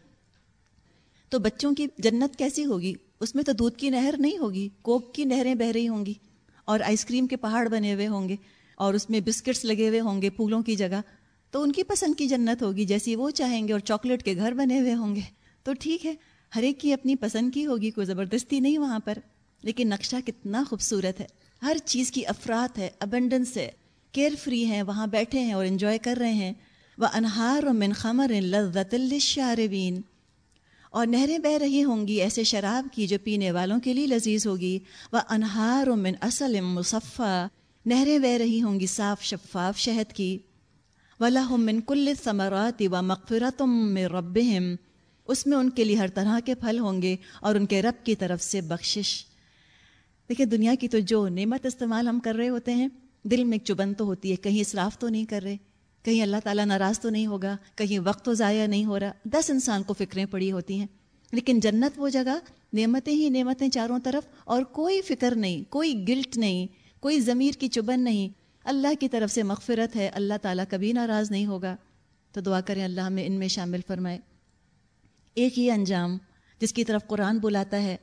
تو بچوں کی جنت کیسی ہوگی؟ اس میں تو دودھ کی نہر نہیں ہوگی، کوک کی نہریں بہ رہی ہوں گی اور آئس کریم کے پہاڑ بنے ہوئے ہوں گے۔ اور اس میں بسکٹس لگے ہوئے ہوں گے پھولوں کی جگہ، تو ان کی پسند کی جنت ہوگی جیسی وہ چاہیں گے اور چاکلیٹ کے گھر بنے ہوئے ہوں گے۔ تو ٹھیک ہے، ہر ایک کی اپنی پسند کی ہوگی، کوئی زبردستی نہیں وہاں پر۔ لیکن نقشہ کتنا خوبصورت ہے۔ ہر چیز کی افراد ہے ابنڈنس ہے۔ کیئر فری ہیں، وہاں بیٹھے ہیں اور انجوائے کر رہے ہیں۔ وہ انہار و من خمر لذت الشاربین اور نہریں بہ رہی ہوں گی ایسے شراب کی جو پینے والوں کے لیے لذیذ ہوگی۔ وہ انہار و من اصل مصفہ نہریں بہ رہی ہوں گی صاف شفاف شہد کی۔ ولاحم من کل ثمرات و مغفرتم میں ربہم اس میں ان کے لیے ہر طرح کے پھل ہوں گے اور ان کے رب کی طرف سے بخشش۔ دیکھیں دنیا کی تو جو نعمت استعمال ہم کر رہے ہوتے ہیں، دل میں ایک چبن تو ہوتی ہے، کہیں اصراف تو نہیں کر رہے، کہیں اللہ تعالیٰ ناراض تو نہیں ہوگا، کہیں وقت تو ضائع نہیں ہو رہا۔ دس انسان کو فکریں پڑی ہوتی ہیں، لیکن جنت وہ جگہ، نعمتیں ہی نعمتیں چاروں طرف اور کوئی فکر نہیں، کوئی گلٹ نہیں۔ کوئی ضمیر کی چبن نہیں۔ اللہ کی طرف سے مغفرت ہے، اللہ تعالیٰ کبھی ناراض نہیں ہوگا۔ تو دعا کریں اللہ ہمیں ان میں شامل فرمائے۔ ایک ہی انجام جس کی طرف قرآن بلاتا ہے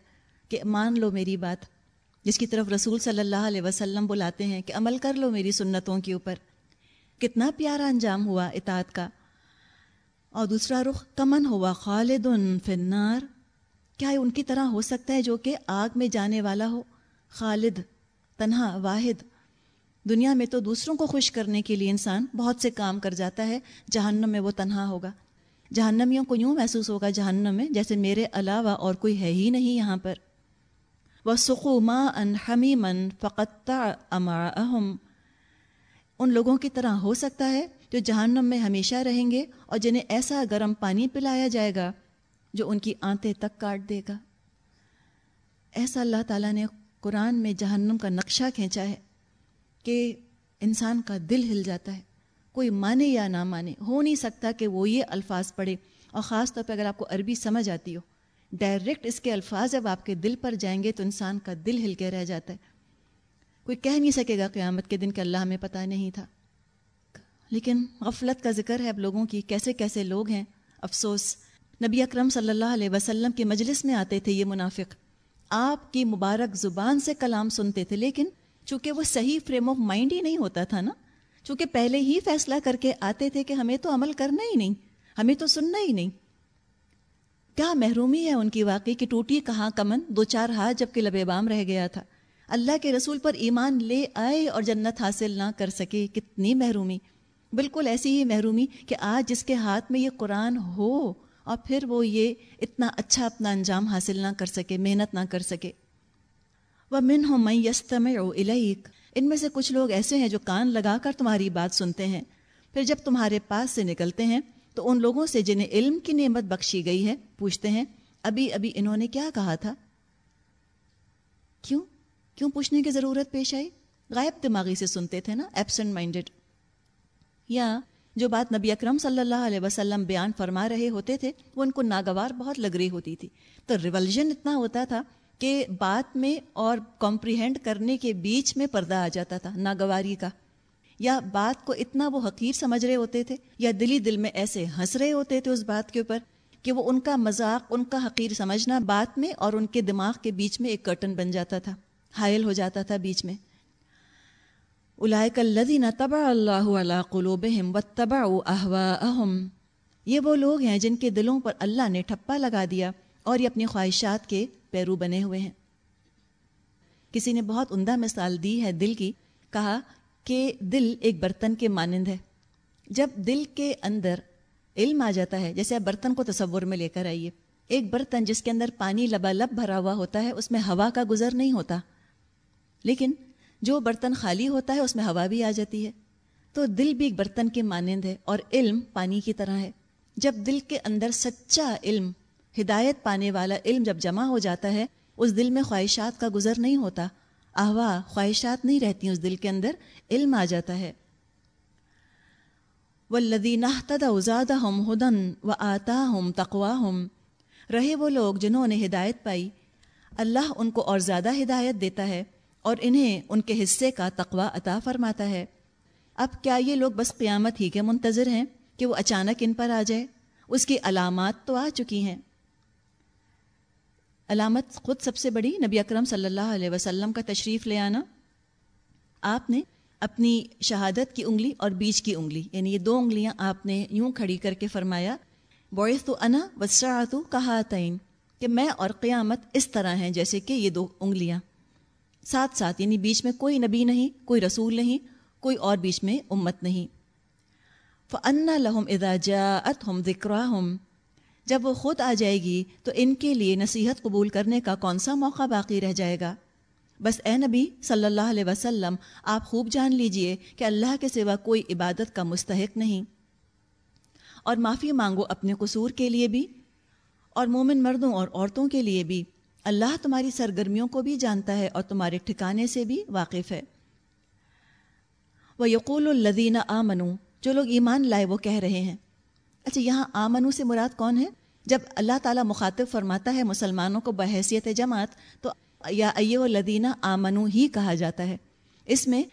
کہ مان لو میری بات، جس کی طرف رسول صلی اللہ علیہ وسلم بلاتے ہیں کہ عمل کر لو میری سنتوں کے اوپر۔ کتنا پیارا انجام ہوا اطاعت کا۔ اور دوسرا رخ کمن ہوا خالد فنار کیا ان کی طرح ہو سکتا ہے جو کہ آگ میں جانے والا ہو؟ خالد۔ تنہا، واحد۔ دنیا میں تو دوسروں کو خوش کرنے کے لیے انسان بہت سے کام کر جاتا ہے، جہنم میں وہ تنہا ہوگا۔ جہنمیوں کو یوں محسوس ہوگا جہنم میں جیسے میرے علاوہ اور کوئی ہے ہی نہیں یہاں پر۔ وہ سکو ماں ان ہمی من فقت اہم ان لوگوں کی طرح ہو سکتا ہے جو جہنم میں ہمیشہ رہیں گے اور جنہیں ایسا گرم پانی پلایا جائے گا جو ان کی آنتیں تک کاٹ دے گا۔ ایسا اللہ تعالیٰ نے قرآن میں جہنم کا نقشہ کھینچا ہے کہ انسان کا دل ہل جاتا ہے۔ کوئی مانے یا نہ مانے، ہو نہیں سکتا کہ وہ یہ الفاظ پڑھے۔ اور خاص طور پہ اگر آپ کو عربی سمجھ آتی ہو ڈائریکٹ اس کے الفاظ جب آپ کے دل پر جائیں گے تو انسان کا دل ہل کے رہ جاتا ہے۔ کوئی کہہ نہیں سکے گا قیامت کے دن کہ اللہ ہمیں پتہ نہیں تھا۔ لیکن غفلت کا ذکر ہے اب لوگوں کی، کیسے کیسے لوگ ہیں۔ افسوس، نبی اکرم صلی اللہ علیہ وسلم کے مجلس میں آتے تھے یہ منافق۔ آپ کی مبارک زبان سے کلام سنتے تھے، لیکن چونکہ وہ صحیح فریم آف مائنڈ ہی نہیں ہوتا تھا نا، چونکہ پہلے ہی فیصلہ کر کے آتے تھے کہ ہمیں تو عمل کرنا ہی نہیں، ہمیں تو سننا ہی نہیں۔ کیا محرومی ہے ان کی واقعی کہ ٹوٹی کہاں کمن دو چار ہاتھ جبکہ لب بام رہ گیا تھا۔ اللہ کے رسول پر ایمان لے آئے اور جنت حاصل نہ کر سکے، کتنی محرومی۔ بالکل ایسی ہی محرومی کہ آج جس کے ہاتھ میں یہ قرآن ہو اور پھر وہ یہ اتنا اچھا اپنا انجام حاصل نہ کر سکے، محنت نہ کر سکے۔ وہ من ہو میں یستم ان میں سے کچھ لوگ ایسے ہیں جو کان لگا کر تمہاری بات سنتے ہیں۔ پھر جب تمہارے پاس سے نکلتے ہیں، تو ان لوگوں سے جنہیں علم کی نعمت بخشی گئی ہے، پوچھتے ہیں، ابھی ابھی انہوں نے کیا کہا تھا؟ کیوں؟ کیوں پوچھنے کی ضرورت پیش آئی؟ غائب دماغی سے سنتے تھے نا ایبسنٹ مائنڈیڈ یا جو بات نبی اکرم صلی اللہ علیہ وسلم بیان فرما رہے ہوتے تھے، وہ ان کو ناگوار بہت لگ رہی ہوتی تھی۔ تو ریولژن اتنا ہوتا تھا کہ بات میں اور کمپریہنڈ کرنے کے بیچ میں پردہ آ جاتا تھا ناگواری کا۔ یا بات کو اتنا وہ حقیر سمجھ رہے ہوتے تھے یا دلی دل میں ایسے ہنس رہے ہوتے تھے اس بات کے اوپر کہ وہ ان کا مذاق، ان کا حقیر سمجھنا بات میں اور ان کے دماغ کے بیچ میں ایک کرٹن بن جاتا تھا، حائل ہو جاتا تھا بیچ میں۔ الائک الذین تبع اللہ علی قلوبہم واتبعوا اہواءہم۔ یہ وہ لوگ ہیں جن کے دلوں پر اللہ نے ٹھپا لگا دیا اور یہ اپنی خواہشات کے پیرو بنے ہوئے ہیں۔ کسی نے بہت عمدہ مثال دی ہے دل کی، کہا کہ دل ایک برتن کے مانند ہے۔ جب دل کے اندر علم آ جاتا ہے، جیسے آپ برتن کو تصور میں لے کر آئیے، ایک برتن جس کے اندر پانی لبالب بھرا ہوا ہوتا ہے، اس میں ہوا کا گزر نہیں ہوتا۔ لیکن جو برتن خالی ہوتا ہے، اس میں ہوا بھی آ جاتی ہے۔ تو دل بھی ایک برتن کے مانند ہے اور علم پانی کی طرح ہے۔ جب دل کے اندر سچا علم، ہدایت پانے والا علم جب جمع ہو جاتا ہے، اس دل میں خواہشات کا گزر نہیں ہوتا۔ آہوا، خواہشات نہیں رہتی، اس دل کے اندر علم آ جاتا ہے۔ وہ لدینہ تدا ہم ہدن و آتا ہم تقوا ہم رہے وہ لوگ جنہوں نے ہدایت پائی۔ اللہ ان کو اور زیادہ ہدایت دیتا ہے۔ اور انہیں ان کے حصے کا تقوا عطا فرماتا ہے۔ اب کیا یہ لوگ بس قیامت ہی کے منتظر ہیں کہ وہ اچانک ان پر آ جائے؟ اس کی علامات تو آ چکی ہیں۔ علامت خود سب سے بڑی نبی اکرم صلی اللہ علیہ وسلم کا تشریف لے آنا۔ آپ نے اپنی شہادت کی انگلی اور بیچ کی انگلی یعنی یہ دو انگلیاں آپ نے یوں کھڑی کر کے فرمایا بوئس تو انا وسراتو کہا تعین کہ میں اور قیامت اس طرح ہیں جیسے کہ یہ دو انگلیاں۔ ساتھ ساتھ یعنی بیچ میں کوئی نبی نہیں، کوئی رسول نہیں، کوئی اور بیچ میں امت نہیں۔ فن لہم ادا جاءت ہم جب وہ خود آ جائے گی، تو ان کے لیے نصیحت قبول کرنے کا کون سا موقع باقی رہ جائے گا؟ بس اے نبی صلی اللہ علیہ وسلم، آپ خوب جان لیجیے کہ اللہ کے سوا کوئی عبادت کا مستحق نہیں۔ اور معافی مانگو اپنے قصور کے لیے بھی، اور مومن مردوں اور عورتوں کے لیے بھی۔ اللہ تمہاری سرگرمیوں کو بھی جانتا ہے اور تمہارے ٹھکانے سے بھی واقف ہے۔ وہ یقول الدینہ آ منو جو لوگ ایمان لائے وہ کہہ رہے ہیں۔ اچھا یہاں آ منو سے مراد کون ہے؟ جب اللہ تعالیٰ مخاطب فرماتا ہے مسلمانوں کو بحیثیت جماعت، تو یا ایو الدینہ آ ہی کہا جاتا ہے۔ اس میں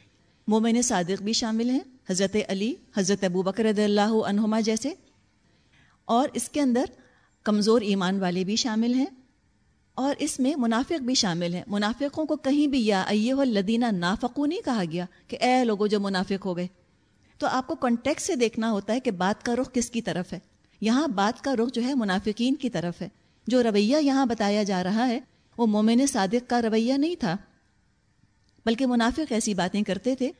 مومن صادق بھی شامل ہیں، حضرت علی، حضرت ابو بکر اللہ عنہما جیسے۔ اور اس کے اندر کمزور ایمان والے بھی شامل ہیں۔ اور اس میں منافق بھی شامل ہیں۔ منافقوں کو کہیں بھی یا ایہ الدینہ نافقو نہیں کہا گیا کہ اے لوگوں جو منافق ہو گئے۔ تو آپ کو کانٹیکٹ سے دیکھنا ہوتا ہے کہ بات کا رخ کس کی طرف ہے۔ یہاں بات کا رخ جو ہے منافقین کی طرف ہے۔ جو رویہ یہاں بتایا جا رہا ہے، وہ مومن صادق کا رویہ نہیں تھا، بلکہ منافق ایسی باتیں کرتے تھے۔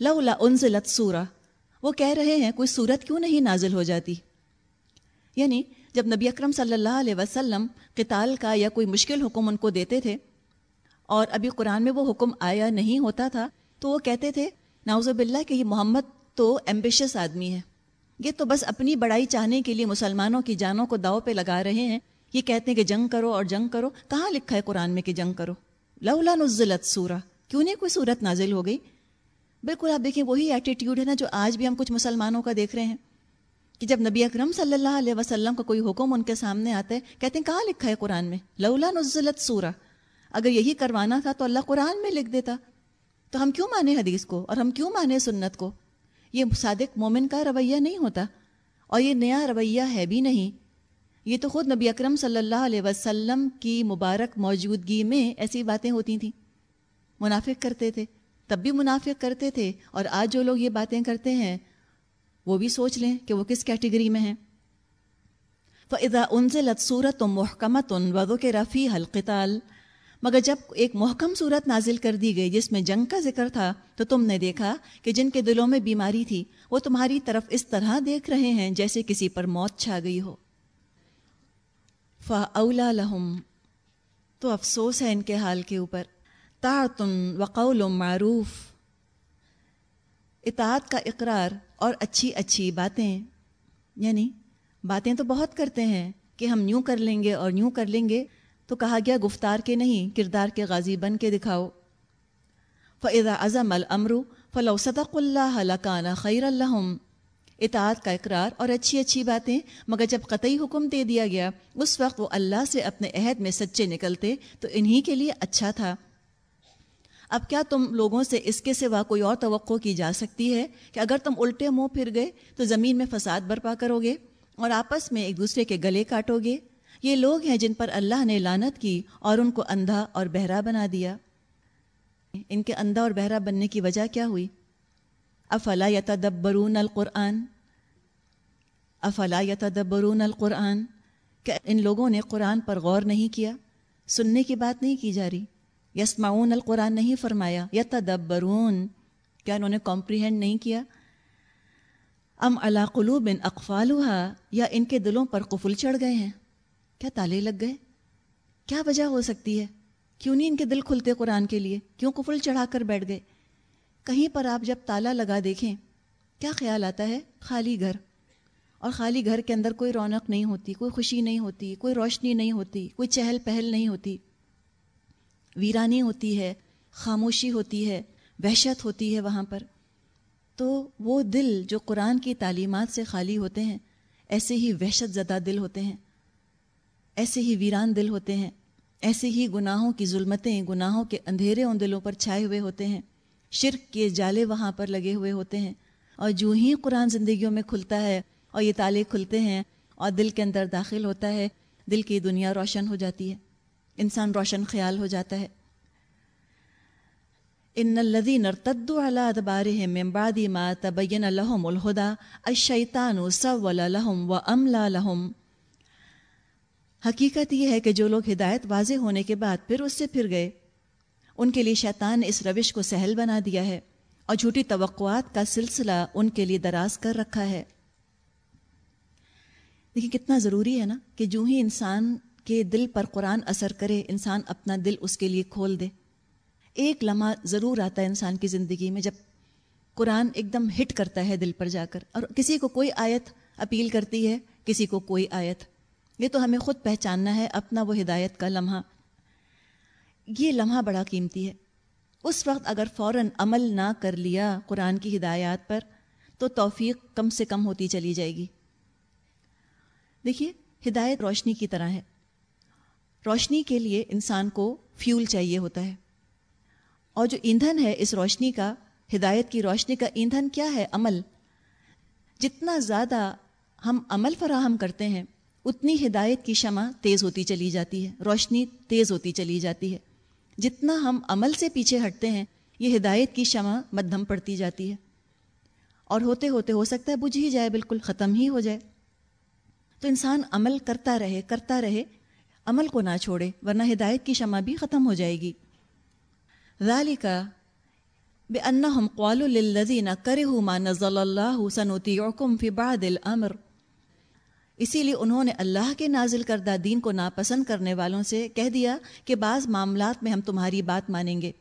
لولا انزلت سورہ۔ وہ کہہ رہے ہیں، کوئی صورت کیوں نہیں نازل ہو جاتی؟ یعنی جب نبی اکرم صلی اللہ علیہ وسلم قتال کا یا کوئی مشکل حکم ان کو دیتے تھے اور ابھی قرآن میں وہ حکم آیا نہیں ہوتا تھا، تو وہ کہتے تھے ناوز باللہ کہ یہ محمد تو ایمبیشس آدمی ہے۔ یہ تو بس اپنی بڑائی چاہنے کے لیے مسلمانوں کی جانوں کو داؤ پہ لگا رہے ہیں۔ یہ کہتے ہیں کہ جنگ کرو اور جنگ کرو۔ کہاں لکھا ہے قرآن میں کہ جنگ کرو؟ لولا نزلت سورہ۔ کیوں نہیں کوئی صورت نازل ہو گئی؟ بالکل آپ دیکھیں، وہی ایٹیٹیوڈ ہے نا جو آج بھی ہم کچھ مسلمانوں کا دیکھ رہے ہیں۔ کہ جب نبی اکرم صلی اللہ علیہ وسلم کا کوئی حکم ان کے سامنے آتا ہے، کہتے ہیں، کہاں لکھا ہے قرآن میں؟ لولا نزلت سورہ۔ اگر یہی کروانا تھا تو اللہ قرآن میں لکھ دیتا۔ تو ہم کیوں مانے حدیث کو؟ اور ہم کیوں مانے سنت کو؟ یہ صادق مومن کا رویہ نہیں ہوتا۔ اور یہ نیا رویہ ہے بھی نہیں۔ یہ تو خود نبی اکرم صلی اللہ علیہ وسلم کی مبارک موجودگی میں ایسی باتیں ہوتی تھیں۔ منافق کرتے تھے، تب بھی منافق کرتے تھے۔ اور آج جو لوگ یہ باتیں کرتے ہیں وہ بھی سوچ لیں کہ وہ کس کیٹیگری میں ہیں۔ فضا ان سے لطصورت و محکمت ان ودو کے رفیع حلقتال مگر جب ایک محکم صورت نازل کر دی گئی جس میں جنگ کا ذکر تھا، تو تم نے دیکھا کہ جن کے دلوں میں بیماری تھی، وہ تمہاری طرف اس طرح دیکھ رہے ہیں جیسے کسی پر موت چھا گئی ہو۔ فا اولا لہم تو افسوس ہے ان کے حال کے اوپر۔ تعتن وقول معروف، اطاعت کا اقرار اور اچھی اچھی باتیں یعنی باتیں تو بہت کرتے ہیں کہ ہم یوں کر لیں گے اور یوں کر لیں گے، تو کہا گیا گفتار کے نہیں، کردار کے غازی بن کے دکھاؤ۔ فضا اعظم العمرو فلو صدق اللہ لکانہ خیر الحم اطاعت کا اقرار اور اچھی اچھی باتیں، مگر جب قطعی حکم دے دیا گیا، اس وقت وہ اللہ سے اپنے عہد میں سچے نکلتے، تو انہی کے لیے اچھا تھا۔ اب کیا تم لوگوں سے اس کے سوا کوئی اور توقع کی جا سکتی ہے کہ اگر تم الٹے منہ پھر گئے تو زمین میں فساد برپا کرو گے اور آپس میں ایک دوسرے کے گلے کاٹو گے؟ یہ لوگ ہیں جن پر اللہ نے لانت کی اور ان کو اندھا اور بہرا بنا دیا۔ ان کے اندھا اور بہرا بننے کی وجہ کیا ہوئی؟ افلا یتدبرون القرآن؟ افلا یتدبرون القرآن؟ کہ ان لوگوں نے قرآن پر غور نہیں کیا؟ سننے کی بات نہیں کی جا رہی۔ یسمعون القرآن نہیں فرمایا، یتدبرون۔ کیا انہوں نے کمپریہنڈ نہیں کیا؟ ام اللہ قلوب ان اقفالحا یا ان کے دلوں پر قفل چڑھ گئے ہیں؟ کیا تالے لگ گئے؟ کیا وجہ ہو سکتی ہے؟ کیوں نہیں ان کے دل کھلتے قرآن کے لیے؟ کیوں قفل چڑھا کر بیٹھ گئے؟ کہیں پر آپ جب تالا لگا دیکھیں، کیا خیال آتا ہے؟ خالی گھر۔ اور خالی گھر کے اندر کوئی رونق نہیں ہوتی، کوئی خوشی نہیں ہوتی، کوئی روشنی نہیں ہوتی، کوئی چہل پہل نہیں ہوتی۔ ویرانی ہوتی ہے، خاموشی ہوتی ہے، وحشت ہوتی ہے وہاں پر۔ تو وہ دل جو قرآن کی تعلیمات سے خالی ہوتے ہیں، ایسے ہی وحشت زدہ دل ہوتے ہیں۔ ایسے ہی ویران دل ہوتے ہیں۔ ایسے ہی گناہوں کی ظلمتیں، گناہوں کے اندھیرے ان دلوں پر چھائے ہوئے ہوتے ہیں۔ شرک کے جالے وہاں پر لگے ہوئے ہوتے ہیں۔ اور جو ہی قرآن زندگیوں میں کھلتا ہے اور یہ تالے کھلتے ہیں اور دل کے اندر داخل ہوتا ہے، دل کی دنیا روشن ہو جاتی ہے۔ انسان روشن خیال ہو جاتا ہے۔ ان الذين ارتدوا على ادبارهم من بعد ما تبين لهم الهدى الشيطان سول لهم واملا لهم۔ حقیقت یہ ہے کہ جو لوگ ہدایت واضح ہونے کے بعد پھر اس سے پھر گئے۔ ان کے لیے شیطان نے اس روش کو سہل بنا دیا ہے اور جھوٹی توقعات کا سلسلہ ان کے لیے دراز کر رکھا ہے۔ دیکھیں کتنا ضروری ہے نا کہ جو ہی انسان کے دل پر قرآن اثر کرے، انسان اپنا دل اس کے لیے کھول دے۔ ایک لمحہ ضرور آتا ہے انسان کی زندگی میں جب قرآن ایک دم ہٹ کرتا ہے دل پر جا کر۔ اور کسی کو کوئی آیت اپیل کرتی ہے، کسی کو کوئی آیت۔ یہ تو ہمیں خود پہچاننا ہے، اپنا وہ ہدایت کا لمحہ۔ یہ لمحہ بڑا قیمتی ہے۔ اس وقت اگر فوراً عمل نہ کر لیا قرآن کی ہدایات پر، تو توفیق کم سے کم ہوتی چلی جائے گی۔ دیکھیے، ہدایت روشنی کی طرح ہے۔ روشنی کے لیے انسان کو فیول چاہیے ہوتا ہے۔ اور جو ایندھن ہے اس روشنی کا، ہدایت کی روشنی کا ایندھن کیا ہے؟ عمل۔ جتنا زیادہ ہم عمل فراہم کرتے ہیں، اتنی ہدایت کی شمع تیز ہوتی چلی جاتی ہے۔ روشنی تیز ہوتی چلی جاتی ہے۔ جتنا ہم عمل سے پیچھے ہٹتے ہیں، یہ ہدایت کی شمع مدھم پڑتی جاتی ہے۔ اور ہوتے ہوتے ہو سکتا ہے، بجھ ہی جائے، بالکل ختم ہی ہو جائے۔ تو انسان عمل کرتا رہے کرتا رہے عمل کو نہ چھوڑے، ورنہ ہدایت کی شمع بھی ختم ہو جائے گی۔ ذالک بأنهم قالوا للذین کرہوا ما نزل اللہ سنطیعکم فی بعد الامر۔ اسی لیے انہوں نے اللہ کے نازل کردہ دین کو ناپسند کرنے والوں سے کہہ دیا کہ بعض معاملات میں ہم تمہاری بات مانیں گے۔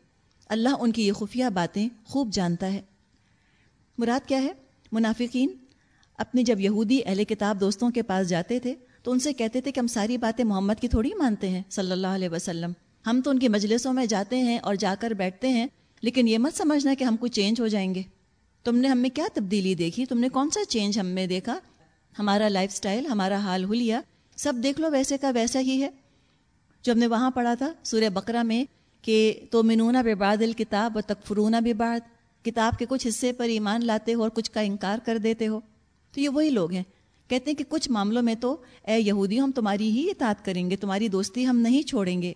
اللہ ان کی یہ خفیہ باتیں خوب جانتا ہے۔ مراد کیا ہے؟ منافقین، اپنے جب یہودی اہل کتاب دوستوں کے پاس جاتے تھے تو ان سے کہتے تھے کہ ہم ساری باتیں محمد کی تھوڑی مانتے ہیں، صلی اللہ علیہ وسلم۔ ہم تو ان کی مجلسوں میں جاتے ہیں اور جا کر بیٹھتے ہیں، لیکن یہ مت سمجھنا کہ ہم کو چینج ہو جائیں گے۔ تم نے ہم میں کیا تبدیلی دیکھی؟ تم نے کون سا چینج ہم میں دیکھا؟ ہمارا لائف سٹائل، ہمارا حال ہولیا سب دیکھ لو ویسے کا ویسا ہی ہے۔ جو ہم نے وہاں پڑھا تھا، سورہ بقرہ میں کہ تو منونا بے باد الکتاب و تکفرونہ بے بعد، کتاب کے کچھ حصے پر ایمان لاتے ہو اور کچھ کا انکار کر دیتے ہو۔ تو یہ وہی لوگ ہیں۔ کہتے ہیں کہ کچھ معاملوں میں تو، اے یہودیوں، ہم تمہاری ہی اطاعت کریں گے، تمہاری دوستی ہم نہیں چھوڑیں گے۔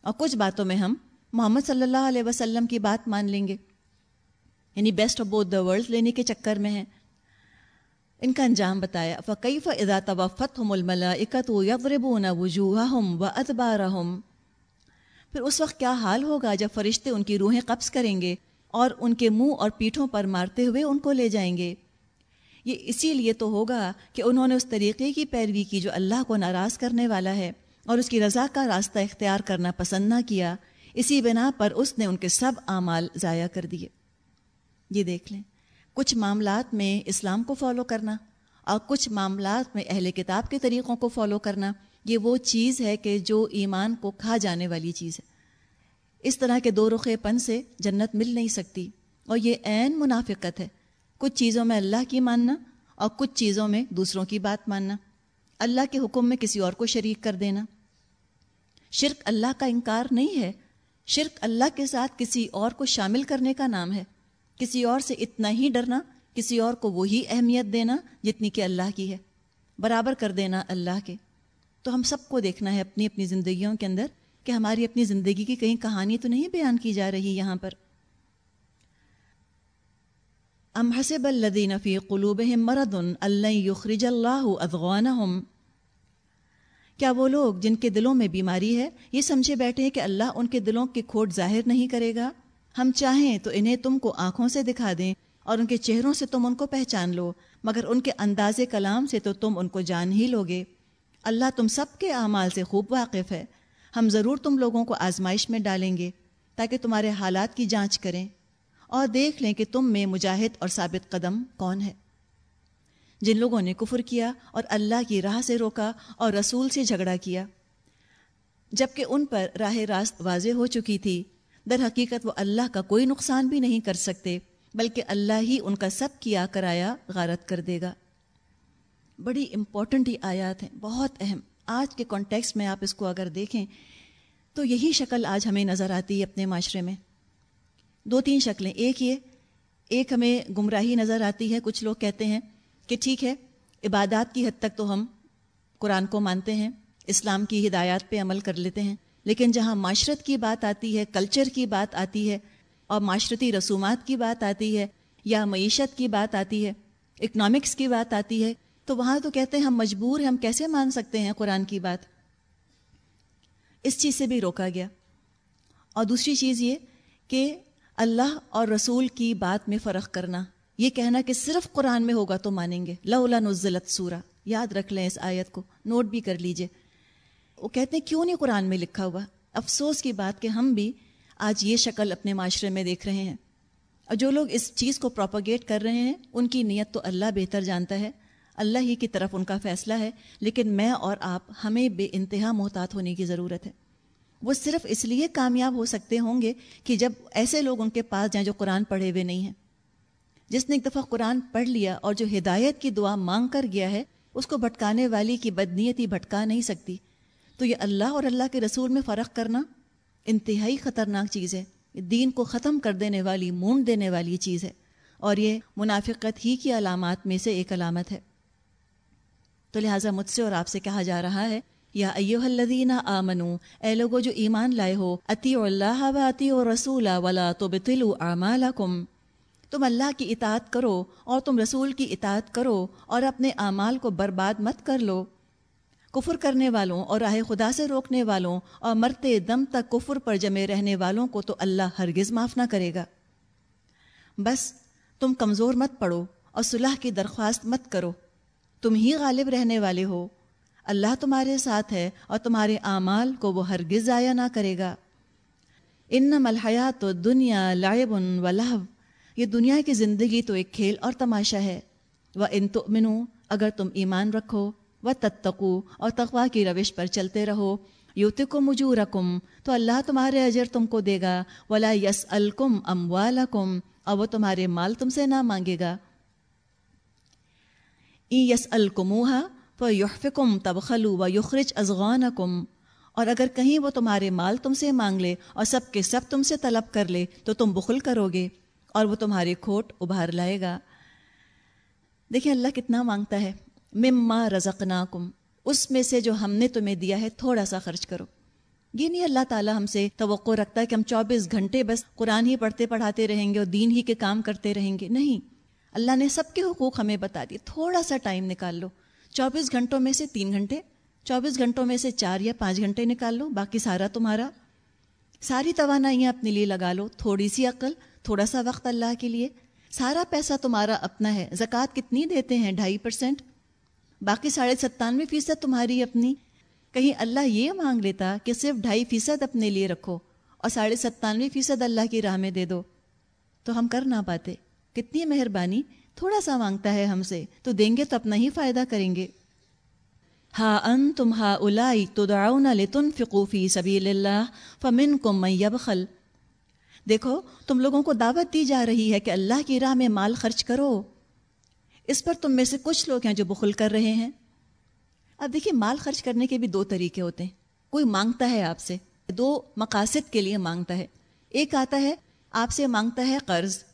اور کچھ باتوں میں ہم محمد صلی اللہ علیہ وسلم کی بات مان لیں گے۔ یعنی best of both the world لینے کے چکر میں ہیں۔ ان کا انجام بتایا فقیف ادا توفت ہم الملا اکت و یغرب وجوہ ہم و ادبار پھر اس وقت کیا حال ہوگا جب فرشتے ان کی روحیں قبض کریں گے اور ان کے منہ اور پیٹھوں پر مارتے ہوئے ان کو لے جائیں گے؟ یہ اسی لیے تو ہوگا کہ انہوں نے اس طریقے کی پیروی کی جو اللہ کو ناراض کرنے والا ہے اور اس کی رضا کا راستہ اختیار کرنا پسند نہ کیا، اسی بنا پر اس نے ان کے سب اعمال ضائع کر دیے۔ یہ دیکھ لیں، کچھ معاملات میں اسلام کو فالو کرنا اور کچھ معاملات میں اہل کتاب کے طریقوں کو فالو کرنا، یہ وہ چیز ہے کہ جو ایمان کو کھا جانے والی چیز ہے۔ اس طرح کے دو رخے پن سے جنت مل نہیں سکتی اور یہ عین منافقت ہے۔ کچھ چیزوں میں اللہ کی ماننا اور کچھ چیزوں میں دوسروں کی بات ماننا، اللہ کے حکم میں کسی اور کو شریک کر دینا۔ شرک اللہ کا انکار نہیں ہے۔ شرک اللہ کے ساتھ کسی اور کو شامل کرنے کا نام ہے۔ کسی اور سے اتنا ہی ڈرنا، کسی اور کو وہی اہمیت دینا جتنی کہ اللہ کی ہے۔ برابر کر دینا اللہ کے۔ تو ہم سب کو دیکھنا ہے اپنی اپنی زندگیوں کے اندر کہ ہماری اپنی زندگی کی کہیں کہانی تو نہیں بیان کی جا رہی یہاں پر۔ ام حسب الذین فی قلوبہم مرض اللہ یخرج اللہ اذغانہم؟ کیا وہ لوگ جن کے دلوں میں بیماری ہے، یہ سمجھے بیٹھے ہیں کہ اللہ ان کے دلوں کی کھوٹ ظاہر نہیں کرے گا؟ ہم چاہیں تو انہیں تم کو آنکھوں سے دکھا دیں اور ان کے چہروں سے تم ان کو پہچان لو، مگر ان کے انداز کلام سے تو تم ان کو جان ہی لوگے۔ اللہ تم سب کے اعمال سے خوب واقف ہے۔ ہم ضرور تم لوگوں کو آزمائش میں ڈالیں گے تاکہ تمہارے حالات کی جانچ کریں۔ اور دیکھ لیں کہ تم میں مجاہد اور ثابت قدم کون ہے۔ جن لوگوں نے کفر کیا اور اللہ کی راہ سے روکا اور رسول سے جھگڑا کیا۔ جبکہ ان پر راہ راست واضح ہو چکی تھی، در حقیقت وہ اللہ کا کوئی نقصان بھی نہیں کر سکتے، بلکہ اللہ ہی ان کا سب کیا کرایا غارت کر دے گا۔ بڑی امپورٹنٹ ہی آیات ہیں، بہت اہم۔ آج کے کانٹیکس میں آپ اس کو اگر دیکھیں تو یہی شکل آج ہمیں نظر آتی ہے اپنے معاشرے میں۔ دو تین شکلیں، ایک یہ، ایک ہمیں گمراہی نظر آتی ہے، کچھ لوگ کہتے ہیں کہ ٹھیک ہے، عبادات کی حد تک تو ہم قرآن کو مانتے ہیں، اسلام کی ہدایات پہ عمل کر لیتے ہیں، لیکن جہاں معاشرت کی بات آتی ہے، کلچر کی بات آتی ہے، اور معاشرتی رسومات کی بات آتی ہے، یا معیشت کی بات آتی ہے اکنامکس کی بات آتی ہے، تو وہاں تو کہتے ہیں ہم مجبور ہیں، ہم کیسے مان سکتے ہیں قرآن کی بات؟ اس چیز سے بھی روکا گیا۔ اور دوسری چیز یہ کہ اللہ اور رسول کی بات میں فرق کرنا۔ یہ کہنا کہ صرف قرآن میں ہوگا تو مانیں گے۔ لولا نزلت سورہ۔ یاد رکھ لیں اس آیت کو۔ نوٹ بھی کر لیجیے۔ وہ کہتے ہیں، کیوں نہیں قرآن میں لکھا ہوا؟ افسوس کی بات کہ ہم بھی آج یہ شکل اپنے معاشرے میں دیکھ رہے ہیں۔ اور جو لوگ اس چیز کو پروپوگیٹ کر رہے ہیں، ان کی نیت تو اللہ بہتر جانتا ہے۔ اللہ ہی کی طرف ان کا فیصلہ ہے، لیکن میں اور آپ ہمیں بے انتہا محتاط ہونے کی ضرورت ہے۔ وہ صرف اس لیے کامیاب ہو سکتے ہوں گے کہ جب ایسے لوگ ان کے پاس جائیں جو قرآن پڑھے ہوئے نہیں ہیں۔ جس نے ایک دفعہ قرآن پڑھ لیا اور جو ہدایت کی دعا مانگ کر گیا ہے، اس کو بھٹکانے والی کی بدنیتی بھٹکا نہیں سکتی۔ تو یہ اللہ اور اللہ کے رسول میں فرق کرنا انتہائی خطرناک چیز ہے۔ دین کو ختم کر دینے والی، مونڈ دینے والی چیز ہے۔ اور یہ منافقت ہی کی علامات میں سے ایک علامت ہے۔ تو لہٰذا مجھ سے اور آپ سے کہا جا رہا ہے یا ایو الذین آمنو، اے لوگو جو ایمان لائے ہو اتی اللہ و اتی رسول ولا تو بتلو اعمالکم۔ تم اللہ کی اطاعت کرو اور تم رسول کی اطاعت کرو اور اپنے اعمال کو برباد مت کر لو۔ کفر کرنے والوں اور راہ خدا سے روکنے والوں اور مرتے دم تک کفر پر جمے رہنے والوں کو تو اللہ ہرگز معاف نہ کرے گا۔ بس، تم کمزور مت پڑو اور صلح کی درخواست مت کرو۔ تم ہی غالب رہنے والے ہو۔ اللہ تمہارے ساتھ ہے اور تمہارے اعمال کو وہ ہرگز ضائع نہ کرے گا۔ ان ملحیات تو دنیا لائب و لہو۔ یہ دنیا کی زندگی تو ایک کھیل اور تماشا ہے۔ وہ ان تو اگر تم ایمان رکھو۔ وہ تتقو اور تقوا کی روش پر چلتے رہو۔ یوت کو مجھو رکم تو اللہ تمہارے اجر تم کو دے گا۔ ولا یس الکم ام والم اور وہ تمہارے مال تم سے نہ مانگے گا۔ ای یس الکموہا تو یحفکم تبخلو و یخرج ازغان اور اگر کہیں وہ تمہارے مال تم سے مانگ لے اور سب کے سب تم سے طلب کر لے تو تم بخل کرو گے اور وہ تمہاری کھوٹ ابھار لائے گا۔ دیکھیں اللہ کتنا مانگتا ہے۔ مما رزقناکم اس میں سے جو ہم نے تمہیں دیا ہے تھوڑا سا خرچ کرو۔ یہ نہیں اللہ تعالیٰ ہم سے توقع رکھتا ہے کہ ہم چوبیس گھنٹے بس قرآن ہی پڑھتے پڑھاتے رہیں گے اور دین ہی کے کام کرتے رہیں گے۔ نہیں، اللہ نے سب کے حقوق ہمیں بتا دیے۔ تھوڑا سا ٹائم نکال لو۔ چوبیس گھنٹوں میں سے تین گھنٹے، چوبیس گھنٹوں میں سے چار یا پانچ گھنٹے نکال لو، باقی سارا تمہارا۔ ساری توانائیاں اپنے لیے لگا لو، تھوڑی سی عقل، تھوڑا سا وقت اللہ کے لیے۔ سارا پیسہ تمہارا اپنا ہے، زکوٰۃ کتنی دیتے ہیں؟ ڈھائی پرسینٹ باقی ساڑھے ستانوے فیصد تمہاری اپنی۔ کہیں اللہ یہ مانگ لیتا کہ صرف ڈھائی فیصد اپنے لیے رکھو اور ساڑھے ستانوے فیصد اللہ کی راہ میں دے دو۔ تو ہم کر نہ پاتے۔ کتنی مہربانی۔ تھوڑا سا مانگتا ہے ہم سے، تو دیں گے تو اپنا ہی فائدہ کریں گے۔ ہا ان تم ہا الائی تو دعاؤ لتن فقوفی سبیل اللہ فمن کو میب خل دیکھو، تم لوگوں کو دعوت دی جا رہی ہے کہ اللہ کی راہ میں مال خرچ کرو۔ اس پر تم میں سے کچھ لوگ ہیں جو بخل کر رہے ہیں۔ اب دیکھیے، مال خرچ کرنے کے بھی دو طریقے ہوتے ہیں۔ کوئی مانگتا ہے آپ سے، دو مقاصد کے لیے مانگتا ہے۔ ایک آتا ہے، آپ سے مانگتا ہے قرض۔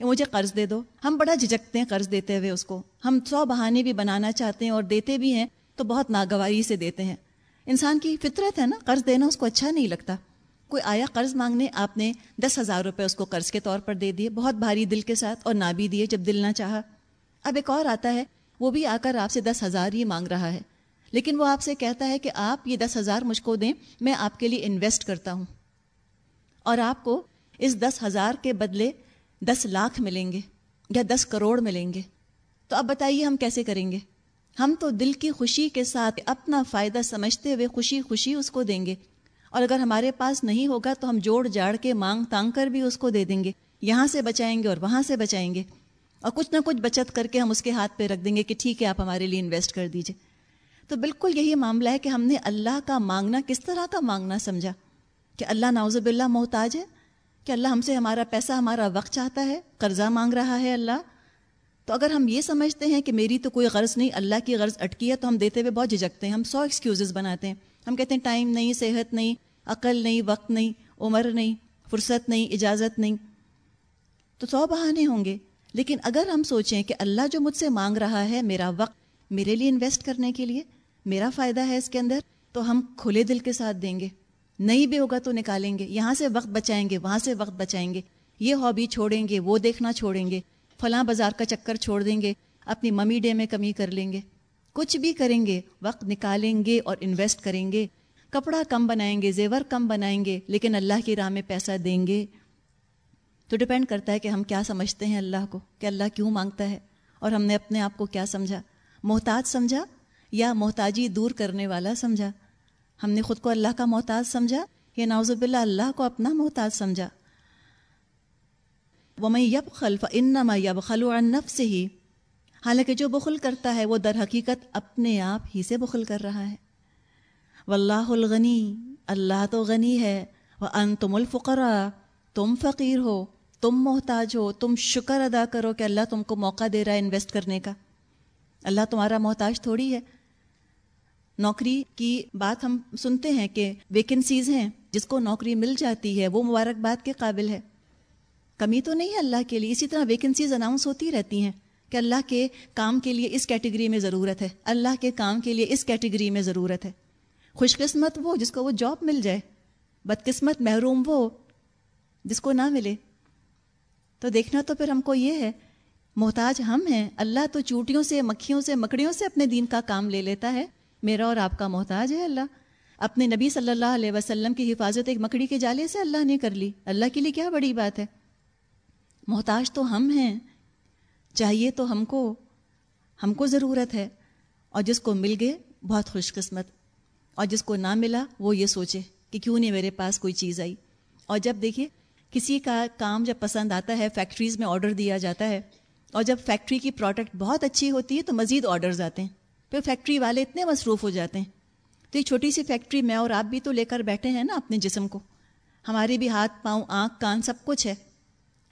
کہ مجھے قرض دے دو۔ ہم بڑا جھجکتے ہیں قرض دیتے ہوئے اس کو۔ ہم سو بہانے بھی بنانا چاہتے ہیں اور دیتے بھی ہیں تو بہت ناگواری سے دیتے ہیں۔ انسان کی فطرت ہے نا، قرض دینا اس کو اچھا نہیں لگتا۔ کوئی آیا قرض مانگنے، آپ نے دس ہزار روپے اس کو قرض کے طور پر دے دیے، بہت بھاری دل کے ساتھ اور نہ بھی دیے جب دل نہ چاہا۔ اب ایک اور آتا ہے، وہ بھی آ کر آپ سے دس ہزار ہی مانگ رہا ہے۔ لیکن وہ آپ سے کہتا ہے کہ آپ یہ دس ہزار مجھ کو دیں، میں آپ کے لیے انویسٹ کرتا ہوں۔ اور آپ کو اس دس ہزار کے بدلے دس لاکھ ملیں گے یا دس کروڑ ملیں گے۔ تو اب بتائیے ہم کیسے کریں گے؟ ہم تو دل کی خوشی کے ساتھ اپنا فائدہ سمجھتے ہوئے خوشی خوشی اس کو دیں گے۔ اور اگر ہمارے پاس نہیں ہوگا تو ہم جوڑ جاڑ کے مانگ تانگ کر بھی اس کو دے دیں گے۔ یہاں سے بچائیں گے اور وہاں سے بچائیں گے۔ اور کچھ نہ کچھ بچت کر کے ہم اس کے ہاتھ پہ رکھ دیں گے کہ ٹھیک ہے، آپ ہمارے لیے انویسٹ کر دیجیے تو بالکل یہی معاملہ ہے کہ ہم نے اللہ کا مانگنا کس طرح کا مانگنا سمجھا؟ کہ اللہ ناوز باللہ محتاج ہے۔ کہ اللہ ہم سے ہمارا پیسہ، ہمارا وقت چاہتا ہے، قرضہ مانگ رہا ہے اللہ۔ تو اگر ہم یہ سمجھتے ہیں کہ میری تو کوئی غرض نہیں، اللہ کی غرض اٹکی ہے، تو ہم دیتے ہوئے بہت جھجکتے ہیں۔ ہم سو ایکسکیوزز بناتے ہیں۔ ہم کہتے ہیں ٹائم نہیں، صحت نہیں، عقل نہیں، وقت نہیں، عمر نہیں، فرصت نہیں، اجازت نہیں۔ تو سو بہانے ہوں گے۔ لیکن اگر ہم سوچیں کہ اللہ جو مجھ سے مانگ رہا ہے، میرا وقت میرے لیے انویسٹ کرنے کے لیے، میرا فائدہ ہے اس کے اندر، تو ہم کھلے دل کے ساتھ دیں گے۔ نہیں بھی ہوگا تو نکالیں گے، یہاں سے وقت بچائیں گے، وہاں سے وقت بچائیں گے، یہ ہابی چھوڑیں گے، وہ دیکھنا چھوڑیں گے، فلاں بازار کا چکر چھوڑ دیں گے، اپنی ممی ڈے میں کمی کر لیں گے، کچھ بھی کریں گے، وقت نکالیں گے اور انویسٹ کریں گے، کپڑا کم بنائیں گے، زیور کم بنائیں گے، لیکن اللہ کی راہ میں پیسہ دیں گے۔ تو ڈپینڈ کرتا ہے کہ ہم کیا سمجھتے ہیں اللہ کو، کہ اللہ کیوں مانگتا ہے، اور ہم نے اپنے آپ کو کیا سمجھا؟ محتاج سمجھا یا محتاجی دور کرنے والا سمجھا؟ ہم نے خود کو اللہ کا محتاج سمجھا یا ناوزب اللہ اللہ کو اپنا محتاج سمجھا۔ وہ میں یب خلف ان یب خلو نف سے ہی حالانکہ جو بخل کرتا ہے وہ در حقیقت اپنے آپ ہی سے بخل کر رہا ہے۔ واللہ الغنی۔ اللہ تو غنی ہے۔ وہ ان تم الفقرا تم فقیر ہو، تم محتاج ہو، تم شکر ادا کرو کہ اللہ تم کو موقع دے رہا ہے انویسٹ کرنے کا۔ اللہ تمہارا محتاج تھوڑی ہے۔ نوکری کی بات ہم سنتے ہیں کہ ویکنسیز ہیں، جس کو نوکری مل جاتی ہے، وہ مبارکباد کے قابل ہے۔ کمی تو نہیں ہے اللہ کے لیے، اسی طرح ویکنسیز اناؤنس ہوتی رہتی ہیں کہ اللہ کے کام کے لیے اس کیٹیگری میں ضرورت ہے۔ اللہ کے کام کے لیے اس کیٹیگری میں ضرورت ہے۔ خوش قسمت وہ جس کو وہ جاب مل جائے، بدقسمت محروم وہ جس کو نہ ملے۔ تو دیکھنا تو پھر ہم کو یہ ہے، محتاج ہم ہیں، اللہ تو چوٹیوں سے، مکھیوں سے، مکڑیوں سے اپنے دین کا کام لے لیتا ہے۔ میرا اور آپ کا محتاج ہے اللہ۔ اپنے نبی صلی اللہ علیہ وسلم کی حفاظت ایک مکڑی کے جالے سے اللہ نے کر لی۔ اللہ کے لیے کیا بڑی بات ہے۔ محتاج تو ہم ہیں۔ چاہیے تو ہم کو ہم کو ضرورت ہے۔ اور جس کو مل گئے، بہت خوش قسمت۔ اور جس کو نہ ملا، وہ یہ سوچے کہ کیوں نہیں میرے پاس کوئی چیز آئی۔ اور جب دیکھیے، کسی کا کام جب پسند آتا ہے فیکٹریز میں آڈر دیا جاتا ہے۔ اور جب فیکٹری کی پروڈکٹ بہت اچھی ہوتی ہے، تو مزید آڈرز آتے ہیں۔ پھر فیکٹری والے اتنے مصروف ہو جاتے ہیں۔ تو ایک چھوٹی سی فیکٹری میں اور آپ بھی تو لے کر بیٹھے ہیں نا اپنے جسم کو۔ ہمارے بھی ہاتھ، پاؤں، آنکھ، کان سب کچھ ہے۔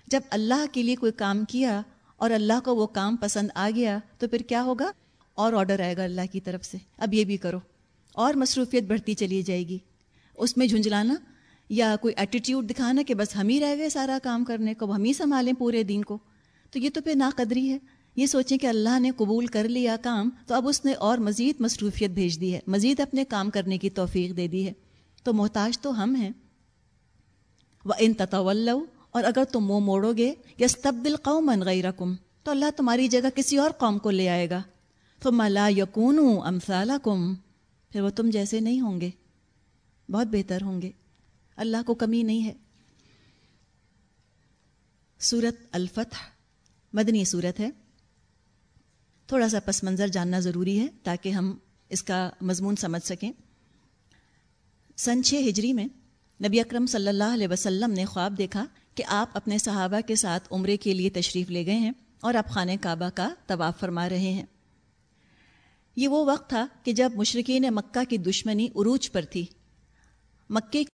جب اللہ کے لیے کوئی کام کیا اور اللہ کو وہ کام پسند آ گیا تو پھر کیا ہوگا؟ اور آڈر آئے گا اللہ کی طرف سے۔ اب یہ بھی کرو۔ اور مصروفیت بڑھتی چلی جائے گی۔ اس میں جھنجھلانا یا کوئی ایٹیٹیوڈ دکھانا کہ بس ہم ہی رہ گئے سارا کام کرنے کو، ہم ہی سنبھالیں پورے دن کو۔ تو یہ تو پھر ناقدری ہے۔ یہ سوچیں کہ اللہ نے قبول کر لیا کام، تو اب اس نے اور مزید مصروفیت بھیج دی ہے، مزید اپنے کام کرنے کی توفیق دے دی ہے۔ تو محتاج تو ہم ہیں۔ وہ ان تطول اور اگر تم منہ موڑو گے یا تبدیل قوم غیر کم تو اللہ تمہاری جگہ کسی اور قوم کو لے آئے گا۔ تو ملا یقون امسالہ پھر وہ تم جیسے نہیں ہوں گے۔ بہت بہتر ہوں گے۔ اللہ کو کمی نہیں ہے۔ صورت الفتح، مدنی صورت ہے۔ تھوڑا سا پس منظر جاننا ضروری ہے تاکہ ہم اس کا مضمون سمجھ سکیں۔ سن چھ ہجری میں نبی اکرم صلی اللہ علیہ وسلم نے خواب دیکھا کہ آپ اپنے صحابہ کے ساتھ عمرے کے لیے تشریف لے گئے ہیں اور آپ خانہ کعبہ کا طواف فرما رہے ہیں۔ یہ وہ وقت تھا کہ جب مشرقین مکہ کی دشمنی عروج پر تھی۔ مکے